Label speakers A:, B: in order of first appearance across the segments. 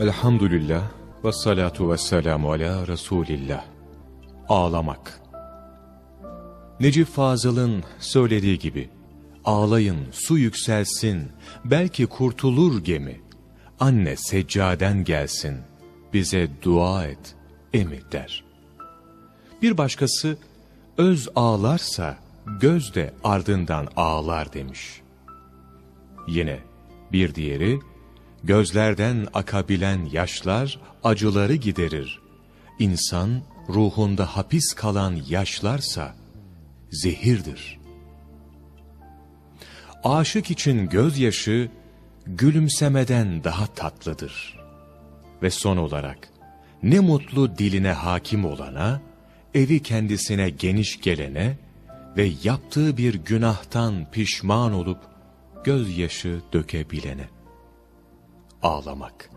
A: Elhamdülillah ve salatu ve selamu ala Resulillah. Ağlamak. Necip Fazıl'ın söylediği gibi, ağlayın, su yükselsin, belki kurtulur gemi. Anne seccaden gelsin, bize dua et, emi der. Bir başkası, öz ağlarsa, göz de ardından ağlar demiş. Yine bir diğeri, gözlerden akabilen yaşlar acıları giderir. İnsan ruhunda hapis kalan yaşlarsa zehirdir. Aşık için gözyaşı gülümsemeden daha tatlıdır. Ve son olarak ne mutlu diline hakim olana, evi kendisine geniş gelene ve yaptığı bir günahtan pişman olup gözyaşı dökebilene. Ağlamak.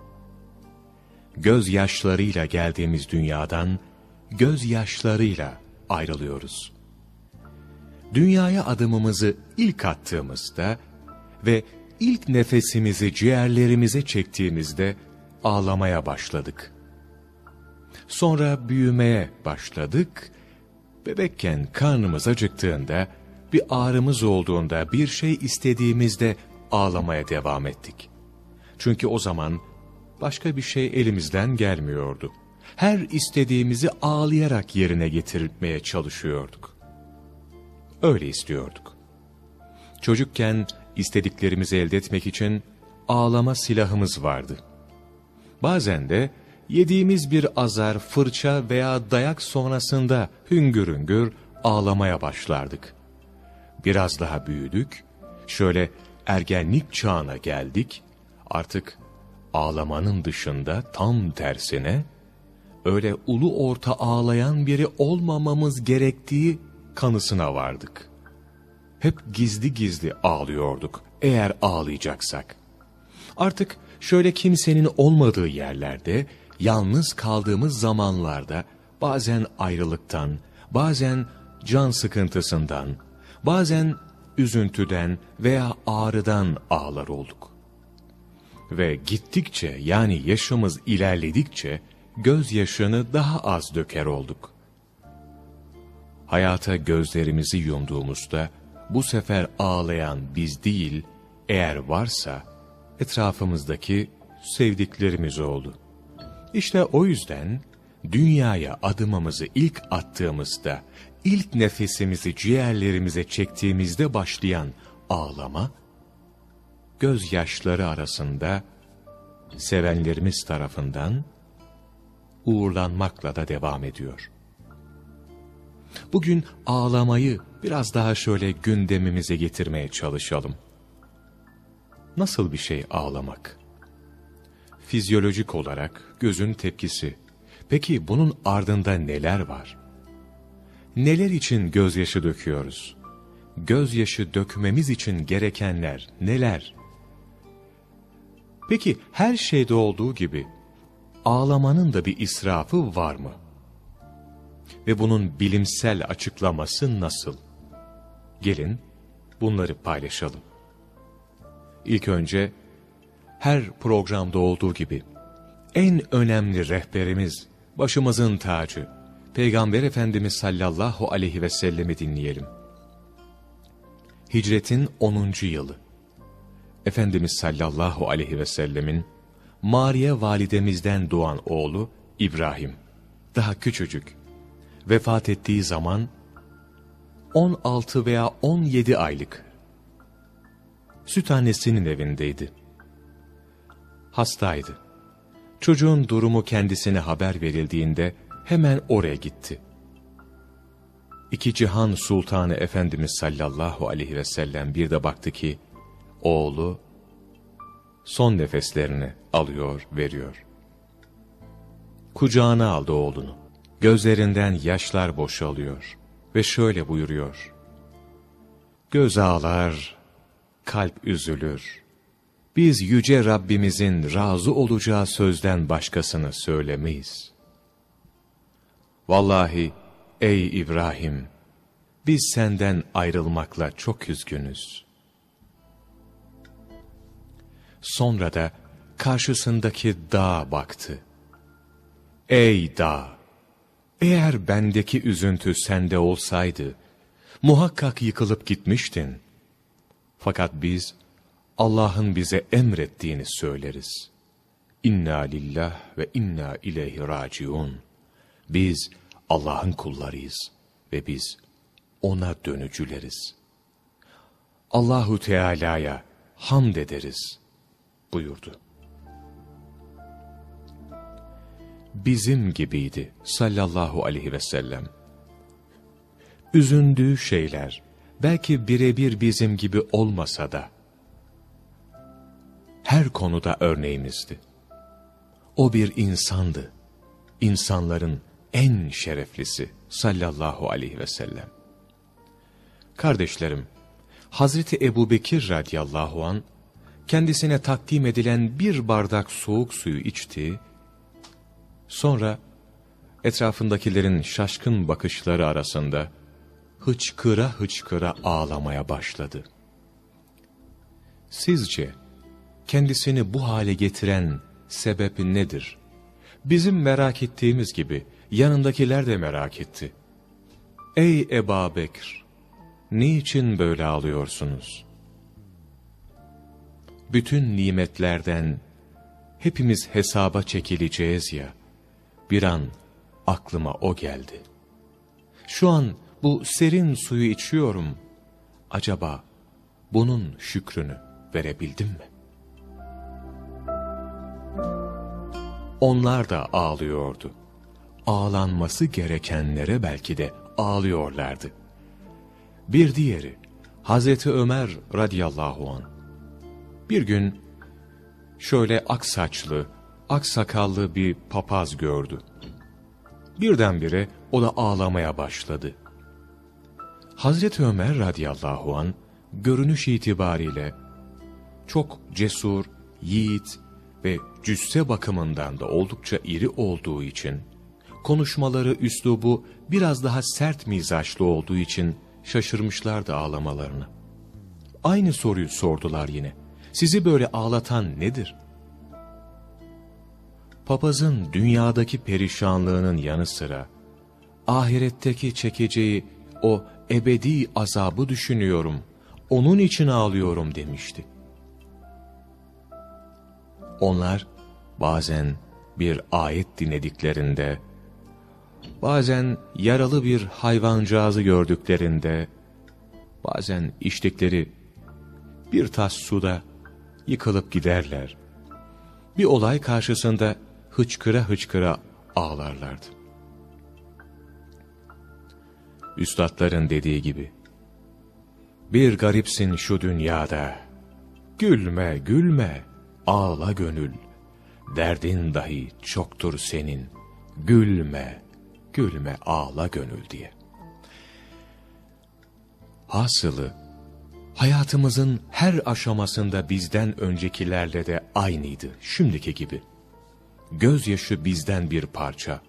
A: Gözyaşlarıyla geldiğimiz dünyadan, gözyaşlarıyla ayrılıyoruz. Dünyaya adımımızı ilk attığımızda ve ilk nefesimizi ciğerlerimize çektiğimizde ağlamaya başladık. Sonra büyümeye başladık. Bebekken karnımız acıktığında, bir ağrımız olduğunda, bir şey istediğimizde ağlamaya devam ettik. Çünkü o zaman başka bir şey elimizden gelmiyordu. Her istediğimizi ağlayarak yerine getirmeye çalışıyorduk. Öyle istiyorduk. Çocukken istediklerimizi elde etmek için ağlama silahımız vardı. Bazen de yediğimiz bir azar, fırça veya dayak sonrasında hüngür hüngür ağlamaya başlardık. Biraz daha büyüdük, şöyle ergenlik çağına geldik, artık ağlamanın dışında tam tersine, öyle ulu orta ağlayan biri olmamamız gerektiği kanısına vardık. Hep gizli gizli ağlıyorduk eğer ağlayacaksak. Artık şöyle kimsenin olmadığı yerlerde, yalnız kaldığımız zamanlarda, bazen ayrılıktan, bazen can sıkıntısından, bazen üzüntüden veya ağrıdan ağlar olduk. Ve gittikçe yani yaşımız ilerledikçe gözyaşını daha az döker olduk. Hayata gözlerimizi yumduğumuzda bu sefer ağlayan biz değil, eğer varsa etrafımızdaki sevdiklerimiz oldu. İşte o yüzden dünyaya adımımızı ilk attığımızda, ilk nefesimizi ciğerlerimize çektiğimizde başlayan ağlama, gözyaşları arasında sevenlerimiz tarafından uğurlanmakla da devam ediyor. Bugün ağlamayı biraz daha şöyle gündemimize getirmeye çalışalım. Nasıl bir şey ağlamak? Fizyolojik olarak gözün tepkisi. Peki bunun ardında neler var? Neler için gözyaşı döküyoruz? Gözyaşı dökmemiz için gerekenler neler? Peki her şeyde olduğu gibi ağlamanın da bir israfı var mı? Ve bunun bilimsel açıklaması nasıl? Gelin bunları paylaşalım. İlk önce her programda olduğu gibi en önemli rehberimiz, başımızın tacı, Peygamber Efendimiz sallallahu aleyhi ve sellemi dinleyelim. Hicretin 10. yılı. Efendimiz sallallahu aleyhi ve sellemin Mariye validemizden doğan oğlu İbrahim, daha küçücük, vefat ettiği zaman 16 veya 17 aylık süt annesinin evindeydi. Hastaydı. Çocuğun durumu kendisine haber verildiğinde hemen oraya gitti. İki cihan sultanı Efendimiz sallallahu aleyhi ve sellem bir de baktı ki, oğlu son nefeslerini alıyor, veriyor. Kucağına aldı oğlunu. Gözlerinden yaşlar boşalıyor ve şöyle buyuruyor. Göz ağlar, kalp üzülür. Biz yüce Rabbimizin razı olacağı sözden başkasını söylemeyiz. Vallahi ey İbrahim, biz senden ayrılmakla çok üzgünüz. Sonra da karşısındaki dağa baktı. Ey dağ! Eğer bendeki üzüntü sende olsaydı, muhakkak yıkılıp gitmiştin. Fakat biz, Allah'ın bize emrettiğini söyleriz. İnna lillah ve inna ileyhi raciun. Biz Allah'ın kullarıyız ve biz ona dönücüleriz. Allahu Teala'ya hamd ederiz buyurdu. Bizim gibiydi sallallahu aleyhi ve sellem. Üzündüğü şeyler belki birebir bizim gibi olmasa da her konuda örneğimizdi. O bir insandı. İnsanların en şereflisi sallallahu aleyhi ve sellem. Kardeşlerim, Hazreti Ebu Bekir radiyallahu an kendisine takdim edilen bir bardak soğuk suyu içti, sonra etrafındakilerin şaşkın bakışları arasında hıçkıra hıçkıra ağlamaya başladı. Sizce kendisini bu hale getiren sebep nedir? Bizim merak ettiğimiz gibi yanındakiler de merak etti. Ey Eba Bekir! Niçin böyle ağlıyorsunuz? Bütün nimetlerden hepimiz hesaba çekileceğiz ya, bir an aklıma o geldi. Şu an bu serin suyu içiyorum. Acaba bunun şükrünü verebildim mi? Onlar da ağlıyordu. Ağlanması gerekenlere belki de ağlıyorlardı. Bir diğeri Hazreti Ömer radıyallahu an. Bir gün şöyle ak saçlı, ak sakallı bir papaz gördü. Birdenbire o da ağlamaya başladı. Hazreti Ömer radıyallahu an görünüş itibariyle çok cesur, yiğit ve cüsse bakımından da oldukça iri olduğu için, konuşmaları, üslubu biraz daha sert mizaçlı olduğu için şaşırmışlardı ağlamalarını. Aynı soruyu sordular yine. Sizi böyle ağlatan nedir? Papazın dünyadaki perişanlığının yanı sıra, ahiretteki çekeceği o ebedi azabı düşünüyorum, onun için ağlıyorum demişti. Onlar bazen bir ayet dinlediklerinde, bazen yaralı bir hayvancağızı gördüklerinde, bazen içtikleri bir tas suda yıkılıp giderler. Bir olay karşısında hıçkıra hıçkıra ağlarlardı. Üstadların dediği gibi, bir garipsin şu dünyada, gülme gülme, ağla gönül, derdin dahi çoktur senin, gülme, gülme ağla gönül diye. Hasılı, hayatımızın her aşamasında bizden öncekilerle de aynıydı, şimdiki gibi. Gözyaşı bizden bir parça.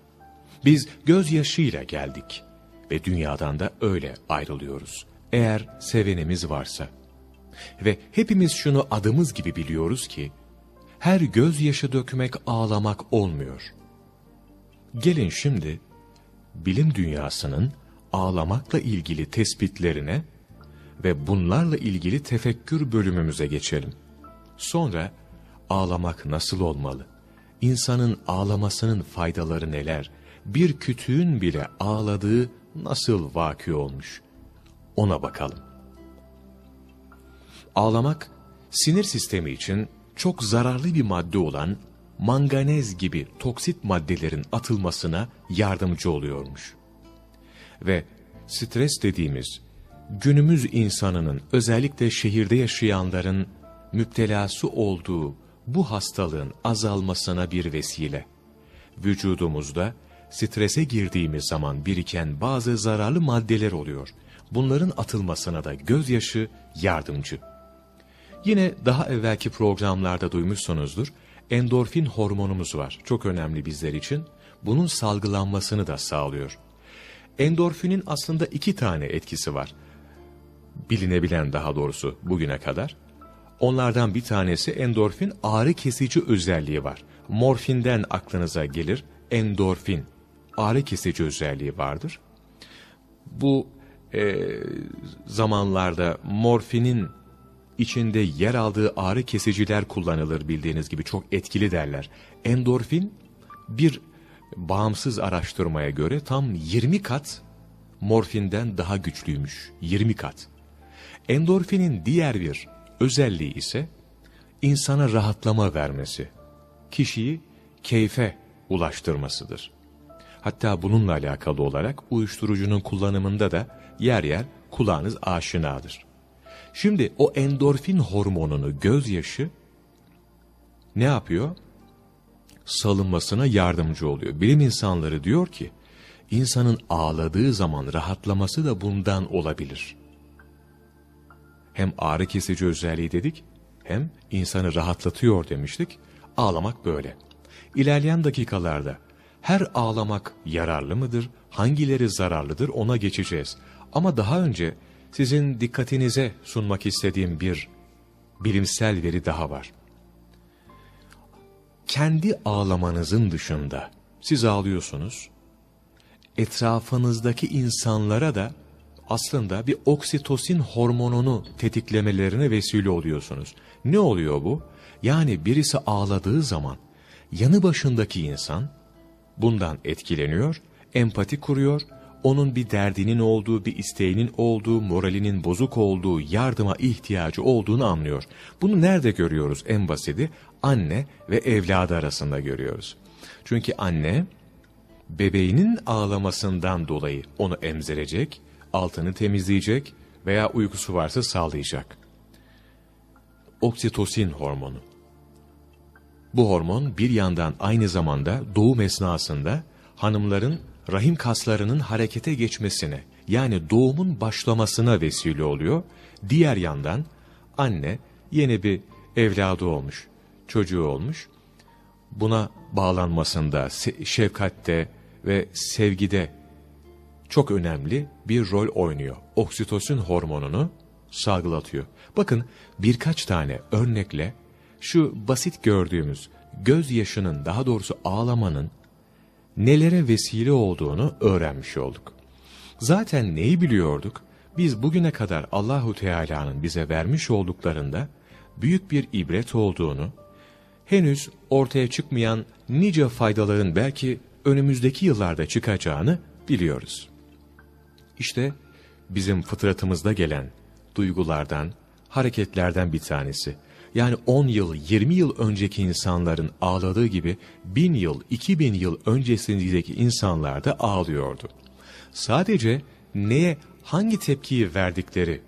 A: Biz gözyaşıyla geldik ve dünyadan da öyle ayrılıyoruz. Eğer sevenimiz varsa. Ve hepimiz şunu adımız gibi biliyoruz ki, her gözyaşı dökmek ağlamak olmuyor. Gelin şimdi, bilim dünyasının ağlamakla ilgili tespitlerine ve bunlarla ilgili tefekkür bölümümüze geçelim. Sonra ağlamak nasıl olmalı? İnsanın ağlamasının faydaları neler? Bir kütüğün bile ağladığı nasıl vaki olmuş? Ona bakalım. Ağlamak, sinir sistemi için çok zararlı bir madde olan manganez gibi toksit maddelerin atılmasına yardımcı oluyormuş. Ve stres dediğimiz günümüz insanının özellikle şehirde yaşayanların müptelası olduğu bu hastalığın azalmasına bir vesile. Vücudumuzda strese girdiğimiz zaman biriken bazı zararlı maddeler oluyor. Bunların atılmasına da gözyaşı yardımcı. Yine daha evvelki programlarda duymuşsunuzdur. Endorfin hormonumuz var. Çok önemli bizler için. Bunun salgılanmasını da sağlıyor. Endorfinin aslında iki tane etkisi var. Bilinebilen daha doğrusu bugüne kadar. Onlardan bir tanesi endorfin ağrı kesici özelliği var. Morfinden aklınıza gelir endorfin ağrı kesici özelliği vardır. Bu e, zamanlarda morfinin içinde yer aldığı ağrı kesiciler kullanılır bildiğiniz gibi çok etkili derler. Endorfin bir bağımsız araştırmaya göre tam 20 kat morfinden daha güçlüymüş. 20 kat. Endorfinin diğer bir özelliği ise insana rahatlama vermesi. Kişiyi keyfe ulaştırmasıdır. Hatta bununla alakalı olarak uyuşturucunun kullanımında da yer yer kulağınız aşinadır. Şimdi o endorfin hormonunu gözyaşı ne yapıyor? Salınmasına yardımcı oluyor. Bilim insanları diyor ki, insanın ağladığı zaman rahatlaması da bundan olabilir. Hem ağrı kesici özelliği dedik, hem insanı rahatlatıyor demiştik. Ağlamak böyle. İlerleyen dakikalarda her ağlamak yararlı mıdır, hangileri zararlıdır ona geçeceğiz. Ama daha önce sizin dikkatinize sunmak istediğim bir bilimsel veri daha var. Kendi ağlamanızın dışında siz ağlıyorsunuz, etrafınızdaki insanlara da aslında bir oksitosin hormonunu tetiklemelerine vesile oluyorsunuz. Ne oluyor bu? Yani birisi ağladığı zaman yanı başındaki insan bundan etkileniyor, empati kuruyor, onun bir derdinin olduğu, bir isteğinin olduğu, moralinin bozuk olduğu, yardıma ihtiyacı olduğunu anlıyor. Bunu nerede görüyoruz en basiti? Anne ve evladı arasında görüyoruz. Çünkü anne bebeğinin ağlamasından dolayı onu emzirecek, altını temizleyecek veya uykusu varsa sağlayacak. Oksitosin hormonu. Bu hormon bir yandan aynı zamanda doğum esnasında hanımların rahim kaslarının harekete geçmesine yani doğumun başlamasına vesile oluyor. Diğer yandan anne yeni bir evladı olmuş, çocuğu olmuş. Buna bağlanmasında, şefkatte ve sevgide çok önemli bir rol oynuyor. Oksitosin hormonunu salgılatıyor. Bakın birkaç tane örnekle şu basit gördüğümüz gözyaşının daha doğrusu ağlamanın nelere vesile olduğunu öğrenmiş olduk. Zaten neyi biliyorduk? Biz bugüne kadar Allahu Teala'nın bize vermiş olduklarında büyük bir ibret olduğunu, henüz ortaya çıkmayan nice faydaların belki önümüzdeki yıllarda çıkacağını biliyoruz. İşte bizim fıtratımızda gelen duygulardan, hareketlerden bir tanesi yani 10 yıl, 20 yıl önceki insanların ağladığı gibi 1000 yıl, 2000 yıl öncesindeki insanlar da ağlıyordu. Sadece neye, hangi tepkiyi verdikleri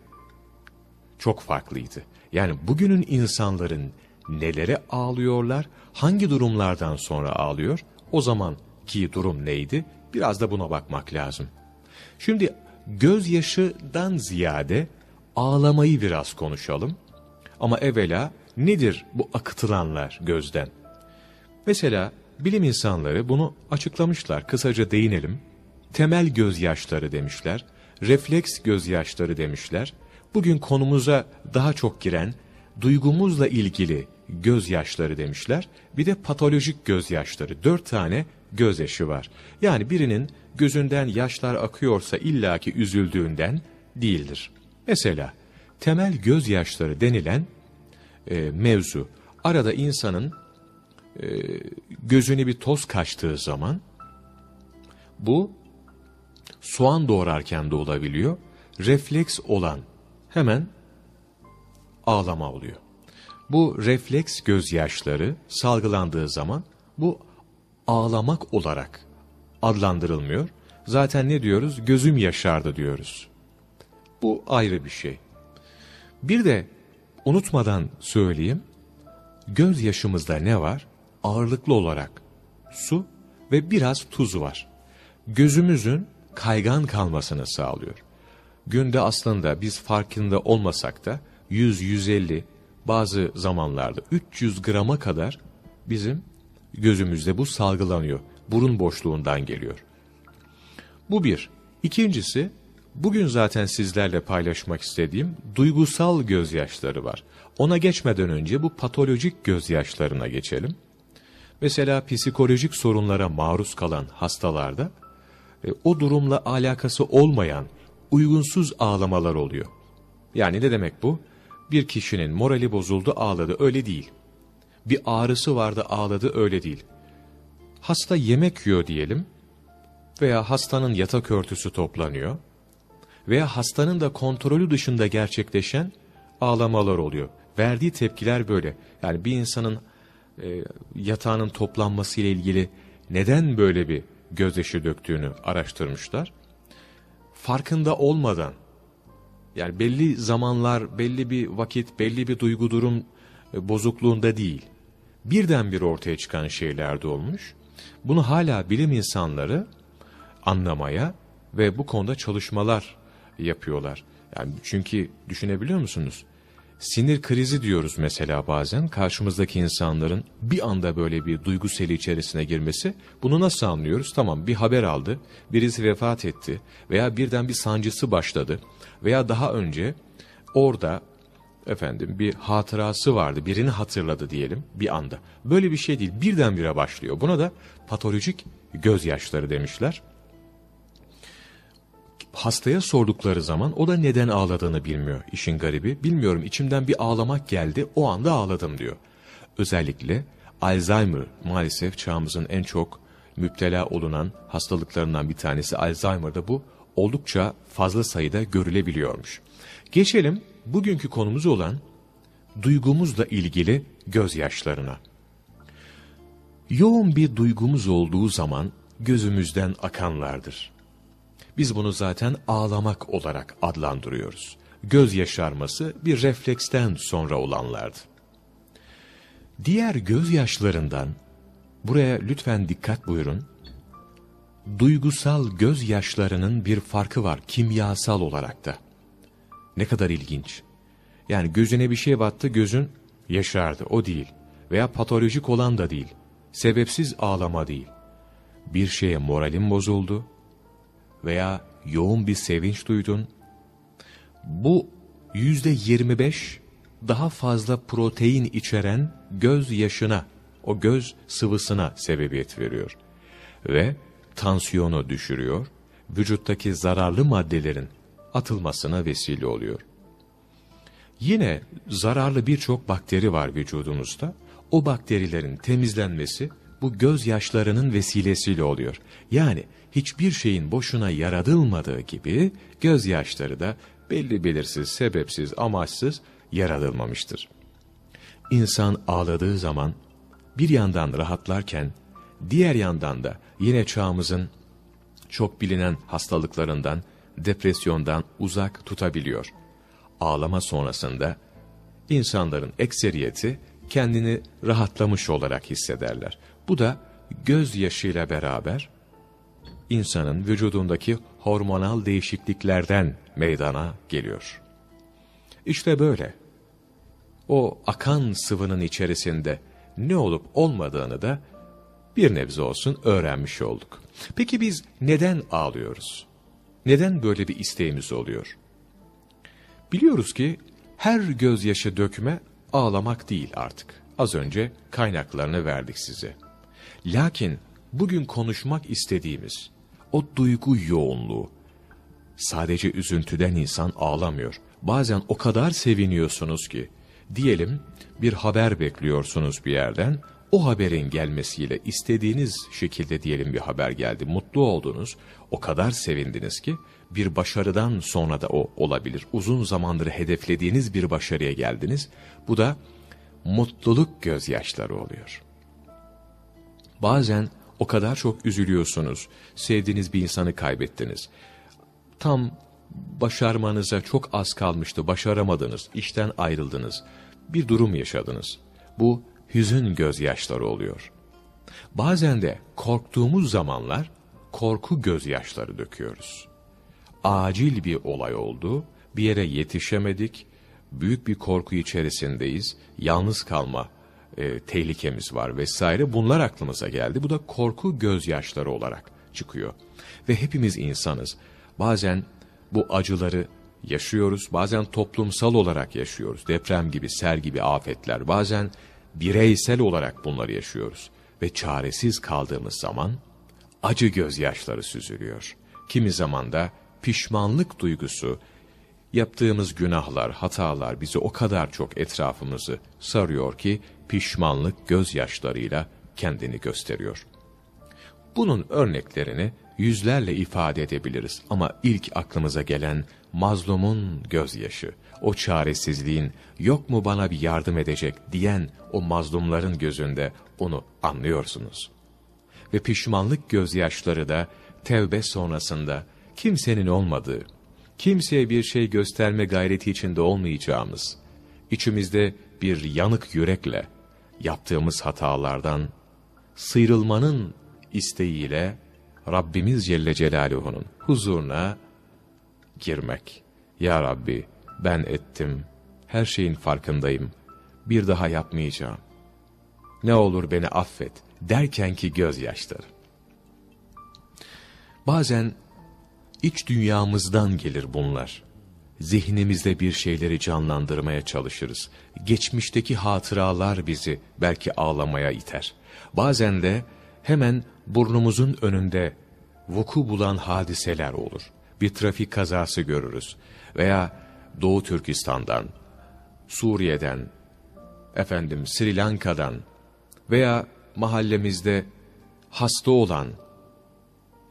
A: çok farklıydı. Yani bugünün insanların nelere ağlıyorlar, hangi durumlardan sonra ağlıyor, o zamanki durum neydi? Biraz da buna bakmak lazım. Şimdi gözyaşıdan ziyade ağlamayı biraz konuşalım. Ama evvela nedir bu akıtılanlar gözden? Mesela bilim insanları bunu açıklamışlar. Kısaca değinelim. Temel gözyaşları demişler. Refleks gözyaşları demişler. Bugün konumuza daha çok giren duygumuzla ilgili gözyaşları demişler. Bir de patolojik gözyaşları. Dört tane gözyaşı var. Yani birinin gözünden yaşlar akıyorsa illaki üzüldüğünden değildir. Mesela temel gözyaşları denilen e, mevzu. Arada insanın e, gözüne bir toz kaçtığı zaman bu soğan doğrarken de olabiliyor. Refleks olan hemen ağlama oluyor. Bu refleks gözyaşları salgılandığı zaman bu ağlamak olarak adlandırılmıyor. Zaten ne diyoruz? Gözüm yaşardı diyoruz. Bu ayrı bir şey. Bir de unutmadan söyleyeyim. Göz yaşımızda ne var? Ağırlıklı olarak su ve biraz tuz var. Gözümüzün kaygan kalmasını sağlıyor. Günde aslında biz farkında olmasak da 100-150 bazı zamanlarda 300 grama kadar bizim gözümüzde bu salgılanıyor. Burun boşluğundan geliyor. Bu bir. İkincisi Bugün zaten sizlerle paylaşmak istediğim duygusal gözyaşları var. Ona geçmeden önce bu patolojik gözyaşlarına geçelim. Mesela psikolojik sorunlara maruz kalan hastalarda e, o durumla alakası olmayan uygunsuz ağlamalar oluyor. Yani ne demek bu? Bir kişinin morali bozuldu ağladı öyle değil. Bir ağrısı vardı ağladı öyle değil. Hasta yemek yiyor diyelim veya hastanın yatak örtüsü toplanıyor veya hastanın da kontrolü dışında gerçekleşen ağlamalar oluyor. Verdiği tepkiler böyle. Yani bir insanın e, yatağının toplanması ile ilgili neden böyle bir gözyaşı döktüğünü araştırmışlar. Farkında olmadan yani belli zamanlar, belli bir vakit, belli bir duygu durum bozukluğunda değil. Birdenbire ortaya çıkan şeyler de olmuş. Bunu hala bilim insanları anlamaya ve bu konuda çalışmalar yapıyorlar. Yani çünkü düşünebiliyor musunuz? Sinir krizi diyoruz mesela bazen karşımızdaki insanların bir anda böyle bir duygu seli içerisine girmesi. Bunu nasıl anlıyoruz? Tamam bir haber aldı, birisi vefat etti veya birden bir sancısı başladı veya daha önce orada efendim bir hatırası vardı, birini hatırladı diyelim bir anda. Böyle bir şey değil, birdenbire başlıyor. Buna da patolojik gözyaşları demişler hastaya sordukları zaman o da neden ağladığını bilmiyor işin garibi. Bilmiyorum içimden bir ağlamak geldi o anda ağladım diyor. Özellikle Alzheimer maalesef çağımızın en çok müptela olunan hastalıklarından bir tanesi Alzheimer'da bu oldukça fazla sayıda görülebiliyormuş. Geçelim bugünkü konumuz olan duygumuzla ilgili gözyaşlarına. Yoğun bir duygumuz olduğu zaman gözümüzden akanlardır. Biz bunu zaten ağlamak olarak adlandırıyoruz. Göz yaşarması bir refleksten sonra olanlardı. Diğer gözyaşlarından, buraya lütfen dikkat buyurun, duygusal gözyaşlarının bir farkı var kimyasal olarak da. Ne kadar ilginç. Yani gözüne bir şey battı gözün yaşardı o değil. Veya patolojik olan da değil. Sebepsiz ağlama değil. Bir şeye moralim bozuldu, veya yoğun bir sevinç duydun. Bu yüzde yirmi beş daha fazla protein içeren göz yaşına, o göz sıvısına sebebiyet veriyor. Ve tansiyonu düşürüyor, vücuttaki zararlı maddelerin atılmasına vesile oluyor. Yine zararlı birçok bakteri var vücudumuzda. O bakterilerin temizlenmesi bu gözyaşlarının vesilesiyle oluyor. Yani hiçbir şeyin boşuna yaratılmadığı gibi gözyaşları da belli belirsiz, sebepsiz, amaçsız yaratılmamıştır. İnsan ağladığı zaman bir yandan rahatlarken diğer yandan da yine çağımızın çok bilinen hastalıklarından, depresyondan uzak tutabiliyor. Ağlama sonrasında insanların ekseriyeti kendini rahatlamış olarak hissederler. Bu da gözyaşıyla beraber insanın vücudundaki hormonal değişikliklerden meydana geliyor. İşte böyle. O akan sıvının içerisinde ne olup olmadığını da bir nebze olsun öğrenmiş olduk. Peki biz neden ağlıyoruz? Neden böyle bir isteğimiz oluyor? Biliyoruz ki her gözyaşı dökme ağlamak değil artık. Az önce kaynaklarını verdik size. Lakin bugün konuşmak istediğimiz o duygu yoğunluğu. Sadece üzüntüden insan ağlamıyor. Bazen o kadar seviniyorsunuz ki, diyelim bir haber bekliyorsunuz bir yerden, o haberin gelmesiyle istediğiniz şekilde diyelim bir haber geldi, mutlu oldunuz, o kadar sevindiniz ki, bir başarıdan sonra da o olabilir. Uzun zamandır hedeflediğiniz bir başarıya geldiniz, bu da mutluluk gözyaşları oluyor. Bazen o kadar çok üzülüyorsunuz. Sevdiğiniz bir insanı kaybettiniz. Tam başarmanıza çok az kalmıştı, başaramadınız, işten ayrıldınız. Bir durum yaşadınız. Bu hüzün gözyaşları oluyor. Bazen de korktuğumuz zamanlar korku gözyaşları döküyoruz. Acil bir olay oldu, bir yere yetişemedik, büyük bir korku içerisindeyiz, yalnız kalma e, tehlikemiz var vesaire bunlar aklımıza geldi. Bu da korku gözyaşları olarak çıkıyor. Ve hepimiz insanız. Bazen bu acıları yaşıyoruz. Bazen toplumsal olarak yaşıyoruz. Deprem gibi, sel gibi afetler. Bazen bireysel olarak bunları yaşıyoruz. Ve çaresiz kaldığımız zaman acı gözyaşları süzülüyor. Kimi zaman da pişmanlık duygusu, yaptığımız günahlar, hatalar bizi o kadar çok etrafımızı sarıyor ki pişmanlık gözyaşlarıyla kendini gösteriyor. Bunun örneklerini yüzlerle ifade edebiliriz ama ilk aklımıza gelen mazlumun gözyaşı, o çaresizliğin yok mu bana bir yardım edecek diyen o mazlumların gözünde onu anlıyorsunuz. Ve pişmanlık gözyaşları da tevbe sonrasında kimsenin olmadığı, kimseye bir şey gösterme gayreti içinde olmayacağımız, içimizde bir yanık yürekle yaptığımız hatalardan sıyrılmanın isteğiyle Rabbimiz Celle Celaluhu'nun huzuruna girmek. Ya Rabbi ben ettim, her şeyin farkındayım, bir daha yapmayacağım. Ne olur beni affet derken ki gözyaşları. Bazen iç dünyamızdan gelir bunlar. Zihnimizde bir şeyleri canlandırmaya çalışırız. Geçmişteki hatıralar bizi belki ağlamaya iter. Bazen de hemen burnumuzun önünde vuku bulan hadiseler olur. Bir trafik kazası görürüz. Veya Doğu Türkistan'dan, Suriye'den, efendim Sri Lanka'dan veya mahallemizde hasta olan,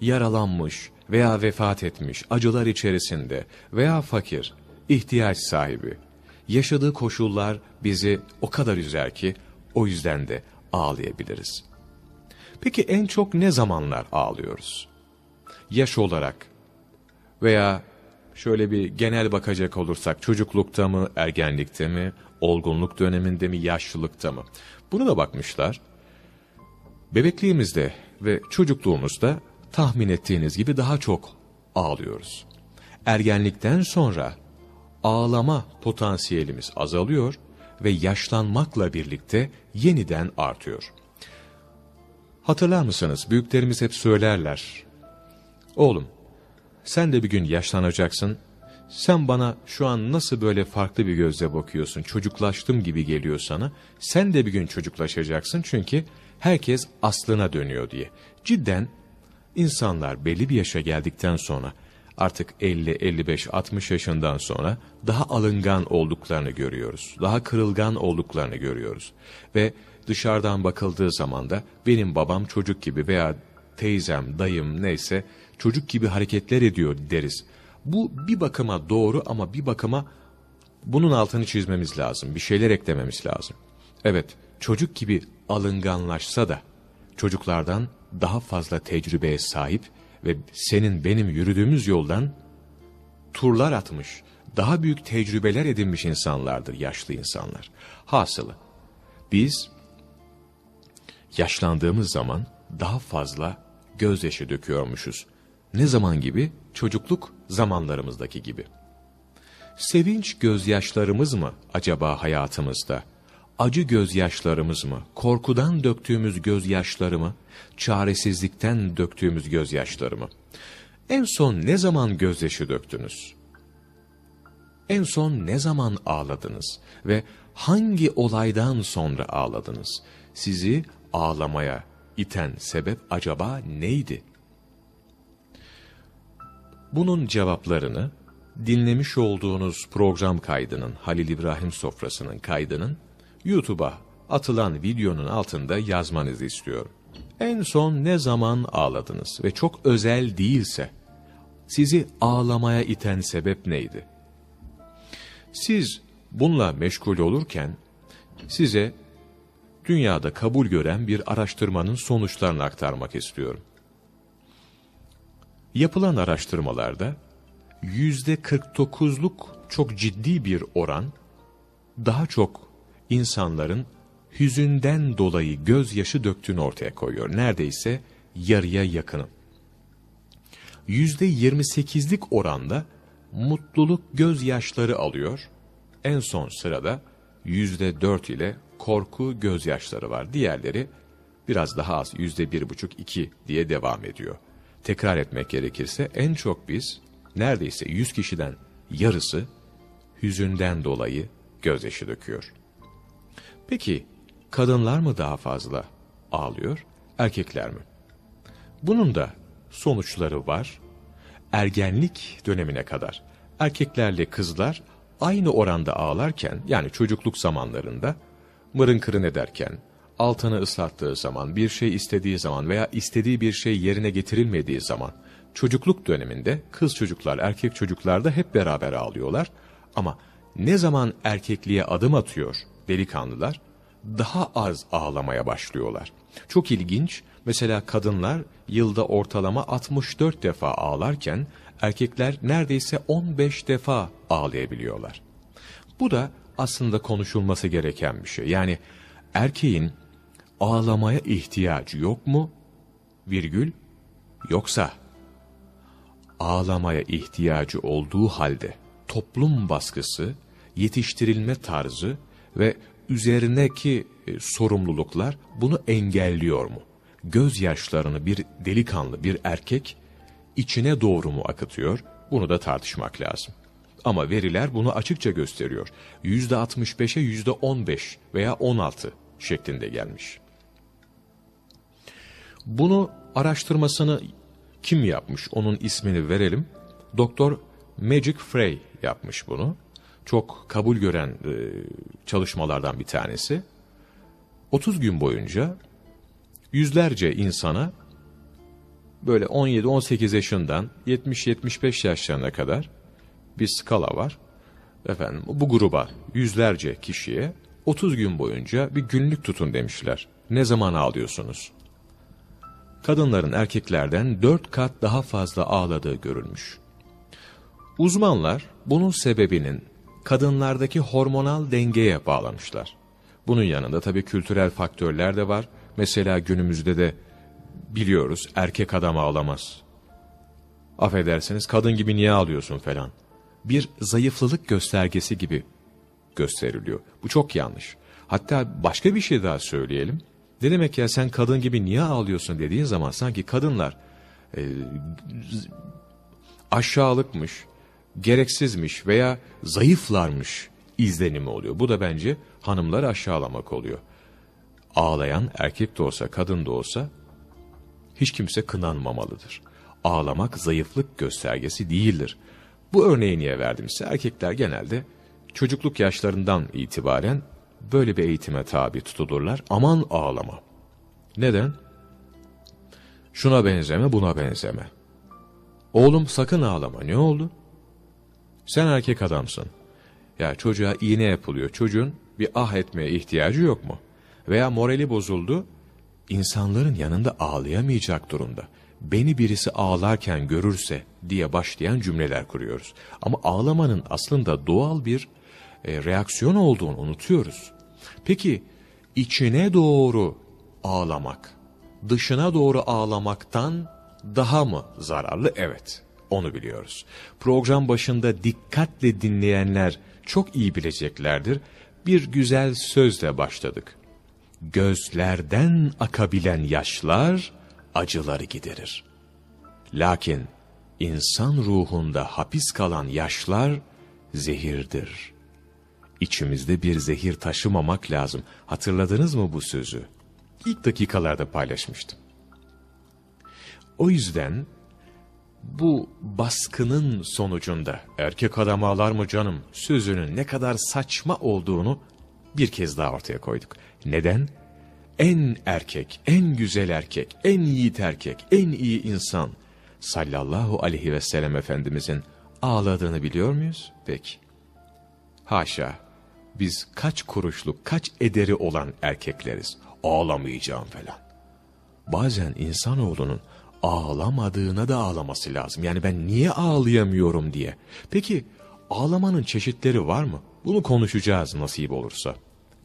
A: yaralanmış veya vefat etmiş, acılar içerisinde veya fakir, ihtiyaç sahibi, yaşadığı koşullar bizi o kadar üzer ki o yüzden de ağlayabiliriz. Peki en çok ne zamanlar ağlıyoruz? Yaş olarak veya şöyle bir genel bakacak olursak çocuklukta mı, ergenlikte mi, olgunluk döneminde mi, yaşlılıkta mı? Bunu da bakmışlar. Bebekliğimizde ve çocukluğumuzda tahmin ettiğiniz gibi daha çok ağlıyoruz. Ergenlikten sonra ağlama potansiyelimiz azalıyor ve yaşlanmakla birlikte yeniden artıyor. Hatırlar mısınız? Büyüklerimiz hep söylerler. Oğlum, sen de bir gün yaşlanacaksın. Sen bana şu an nasıl böyle farklı bir gözle bakıyorsun, çocuklaştım gibi geliyor sana. Sen de bir gün çocuklaşacaksın çünkü herkes aslına dönüyor diye. Cidden insanlar belli bir yaşa geldikten sonra artık 50, 55, 60 yaşından sonra daha alıngan olduklarını görüyoruz. Daha kırılgan olduklarını görüyoruz. Ve dışarıdan bakıldığı zaman da benim babam çocuk gibi veya teyzem, dayım neyse çocuk gibi hareketler ediyor deriz. Bu bir bakıma doğru ama bir bakıma bunun altını çizmemiz lazım. Bir şeyler eklememiz lazım. Evet çocuk gibi alınganlaşsa da çocuklardan daha fazla tecrübeye sahip ve senin benim yürüdüğümüz yoldan turlar atmış, daha büyük tecrübeler edinmiş insanlardır yaşlı insanlar. Hasılı biz yaşlandığımız zaman daha fazla gözyaşı döküyormuşuz. Ne zaman gibi? Çocukluk zamanlarımızdaki gibi. Sevinç gözyaşlarımız mı acaba hayatımızda? Acı gözyaşlarımız mı? Korkudan döktüğümüz gözyaşları mı? Çaresizlikten döktüğümüz gözyaşları mı? En son ne zaman gözyaşı döktünüz? En son ne zaman ağladınız? Ve hangi olaydan sonra ağladınız? Sizi ağlamaya iten sebep acaba neydi? Bunun cevaplarını dinlemiş olduğunuz program kaydının, Halil İbrahim Sofrası'nın kaydının YouTube'a atılan videonun altında yazmanızı istiyorum. En son ne zaman ağladınız ve çok özel değilse sizi ağlamaya iten sebep neydi? Siz bununla meşgul olurken size dünyada kabul gören bir araştırmanın sonuçlarını aktarmak istiyorum. Yapılan araştırmalarda yüzde 49'luk çok ciddi bir oran daha çok insanların hüzünden dolayı gözyaşı döktüğünü ortaya koyuyor. Neredeyse yarıya yakını. Yüzde 28'lik oranda mutluluk gözyaşları alıyor. En son sırada yüzde 4 ile korku gözyaşları var. Diğerleri biraz daha az yüzde bir buçuk iki diye devam ediyor. Tekrar etmek gerekirse en çok biz neredeyse 100 kişiden yarısı hüzünden dolayı gözyaşı döküyor. Peki kadınlar mı daha fazla ağlıyor, erkekler mi? Bunun da sonuçları var. Ergenlik dönemine kadar erkeklerle kızlar aynı oranda ağlarken yani çocukluk zamanlarında mırın kırın ederken, altını ıslattığı zaman, bir şey istediği zaman veya istediği bir şey yerine getirilmediği zaman, çocukluk döneminde kız çocuklar, erkek çocuklar da hep beraber ağlıyorlar. Ama ne zaman erkekliğe adım atıyor delikanlılar, daha az ağlamaya başlıyorlar. Çok ilginç, mesela kadınlar yılda ortalama 64 defa ağlarken, erkekler neredeyse 15 defa ağlayabiliyorlar. Bu da aslında konuşulması gereken bir şey. Yani erkeğin ağlamaya ihtiyacı yok mu? Virgül, yoksa ağlamaya ihtiyacı olduğu halde toplum baskısı, yetiştirilme tarzı ve üzerindeki e, sorumluluklar bunu engelliyor mu? Gözyaşlarını bir delikanlı, bir erkek içine doğru mu akıtıyor? Bunu da tartışmak lazım. Ama veriler bunu açıkça gösteriyor. %65'e %15 veya 16 şeklinde gelmiş. Bunu araştırmasını kim yapmış onun ismini verelim. Doktor Magic Frey yapmış bunu. Çok kabul gören e, çalışmalardan bir tanesi. 30 gün boyunca yüzlerce insana böyle 17-18 yaşından 70-75 yaşlarına kadar bir skala var. Efendim bu gruba yüzlerce kişiye 30 gün boyunca bir günlük tutun demişler. Ne zaman ağlıyorsunuz? Kadınların erkeklerden 4 kat daha fazla ağladığı görülmüş. Uzmanlar bunun sebebinin kadınlardaki hormonal dengeye bağlamışlar. Bunun yanında tabii kültürel faktörler de var. Mesela günümüzde de biliyoruz erkek adam ağlamaz. Affedersiniz kadın gibi niye ağlıyorsun falan bir zayıflılık göstergesi gibi gösteriliyor. Bu çok yanlış. Hatta başka bir şey daha söyleyelim. Ne demek ya sen kadın gibi niye ağlıyorsun dediğin zaman sanki kadınlar e, aşağılıkmış, gereksizmiş veya zayıflarmış izlenimi oluyor. Bu da bence hanımları aşağılamak oluyor. Ağlayan erkek de olsa kadın da olsa hiç kimse kınanmamalıdır. Ağlamak zayıflık göstergesi değildir. Bu örneği niye verdim size? Erkekler genelde çocukluk yaşlarından itibaren böyle bir eğitime tabi tutulurlar. Aman ağlama. Neden? Şuna benzeme, buna benzeme. Oğlum sakın ağlama. Ne oldu? Sen erkek adamsın. Ya çocuğa iğne yapılıyor. Çocuğun bir ah etmeye ihtiyacı yok mu? Veya morali bozuldu. İnsanların yanında ağlayamayacak durumda beni birisi ağlarken görürse diye başlayan cümleler kuruyoruz. Ama ağlamanın aslında doğal bir e, reaksiyon olduğunu unutuyoruz. Peki içine doğru ağlamak, dışına doğru ağlamaktan daha mı zararlı? Evet, onu biliyoruz. Program başında dikkatle dinleyenler çok iyi bileceklerdir. Bir güzel sözle başladık. Gözlerden akabilen yaşlar, acıları giderir. Lakin insan ruhunda hapis kalan yaşlar zehirdir. İçimizde bir zehir taşımamak lazım. Hatırladınız mı bu sözü? İlk dakikalarda paylaşmıştım. O yüzden bu baskının sonucunda erkek adam ağlar mı canım sözünün ne kadar saçma olduğunu bir kez daha ortaya koyduk. Neden? en erkek, en güzel erkek, en yiğit erkek, en iyi insan sallallahu aleyhi ve sellem Efendimizin ağladığını biliyor muyuz? Peki. Haşa, biz kaç kuruşluk, kaç ederi olan erkekleriz. Ağlamayacağım falan. Bazen insanoğlunun ağlamadığına da ağlaması lazım. Yani ben niye ağlayamıyorum diye. Peki ağlamanın çeşitleri var mı? Bunu konuşacağız nasip olursa.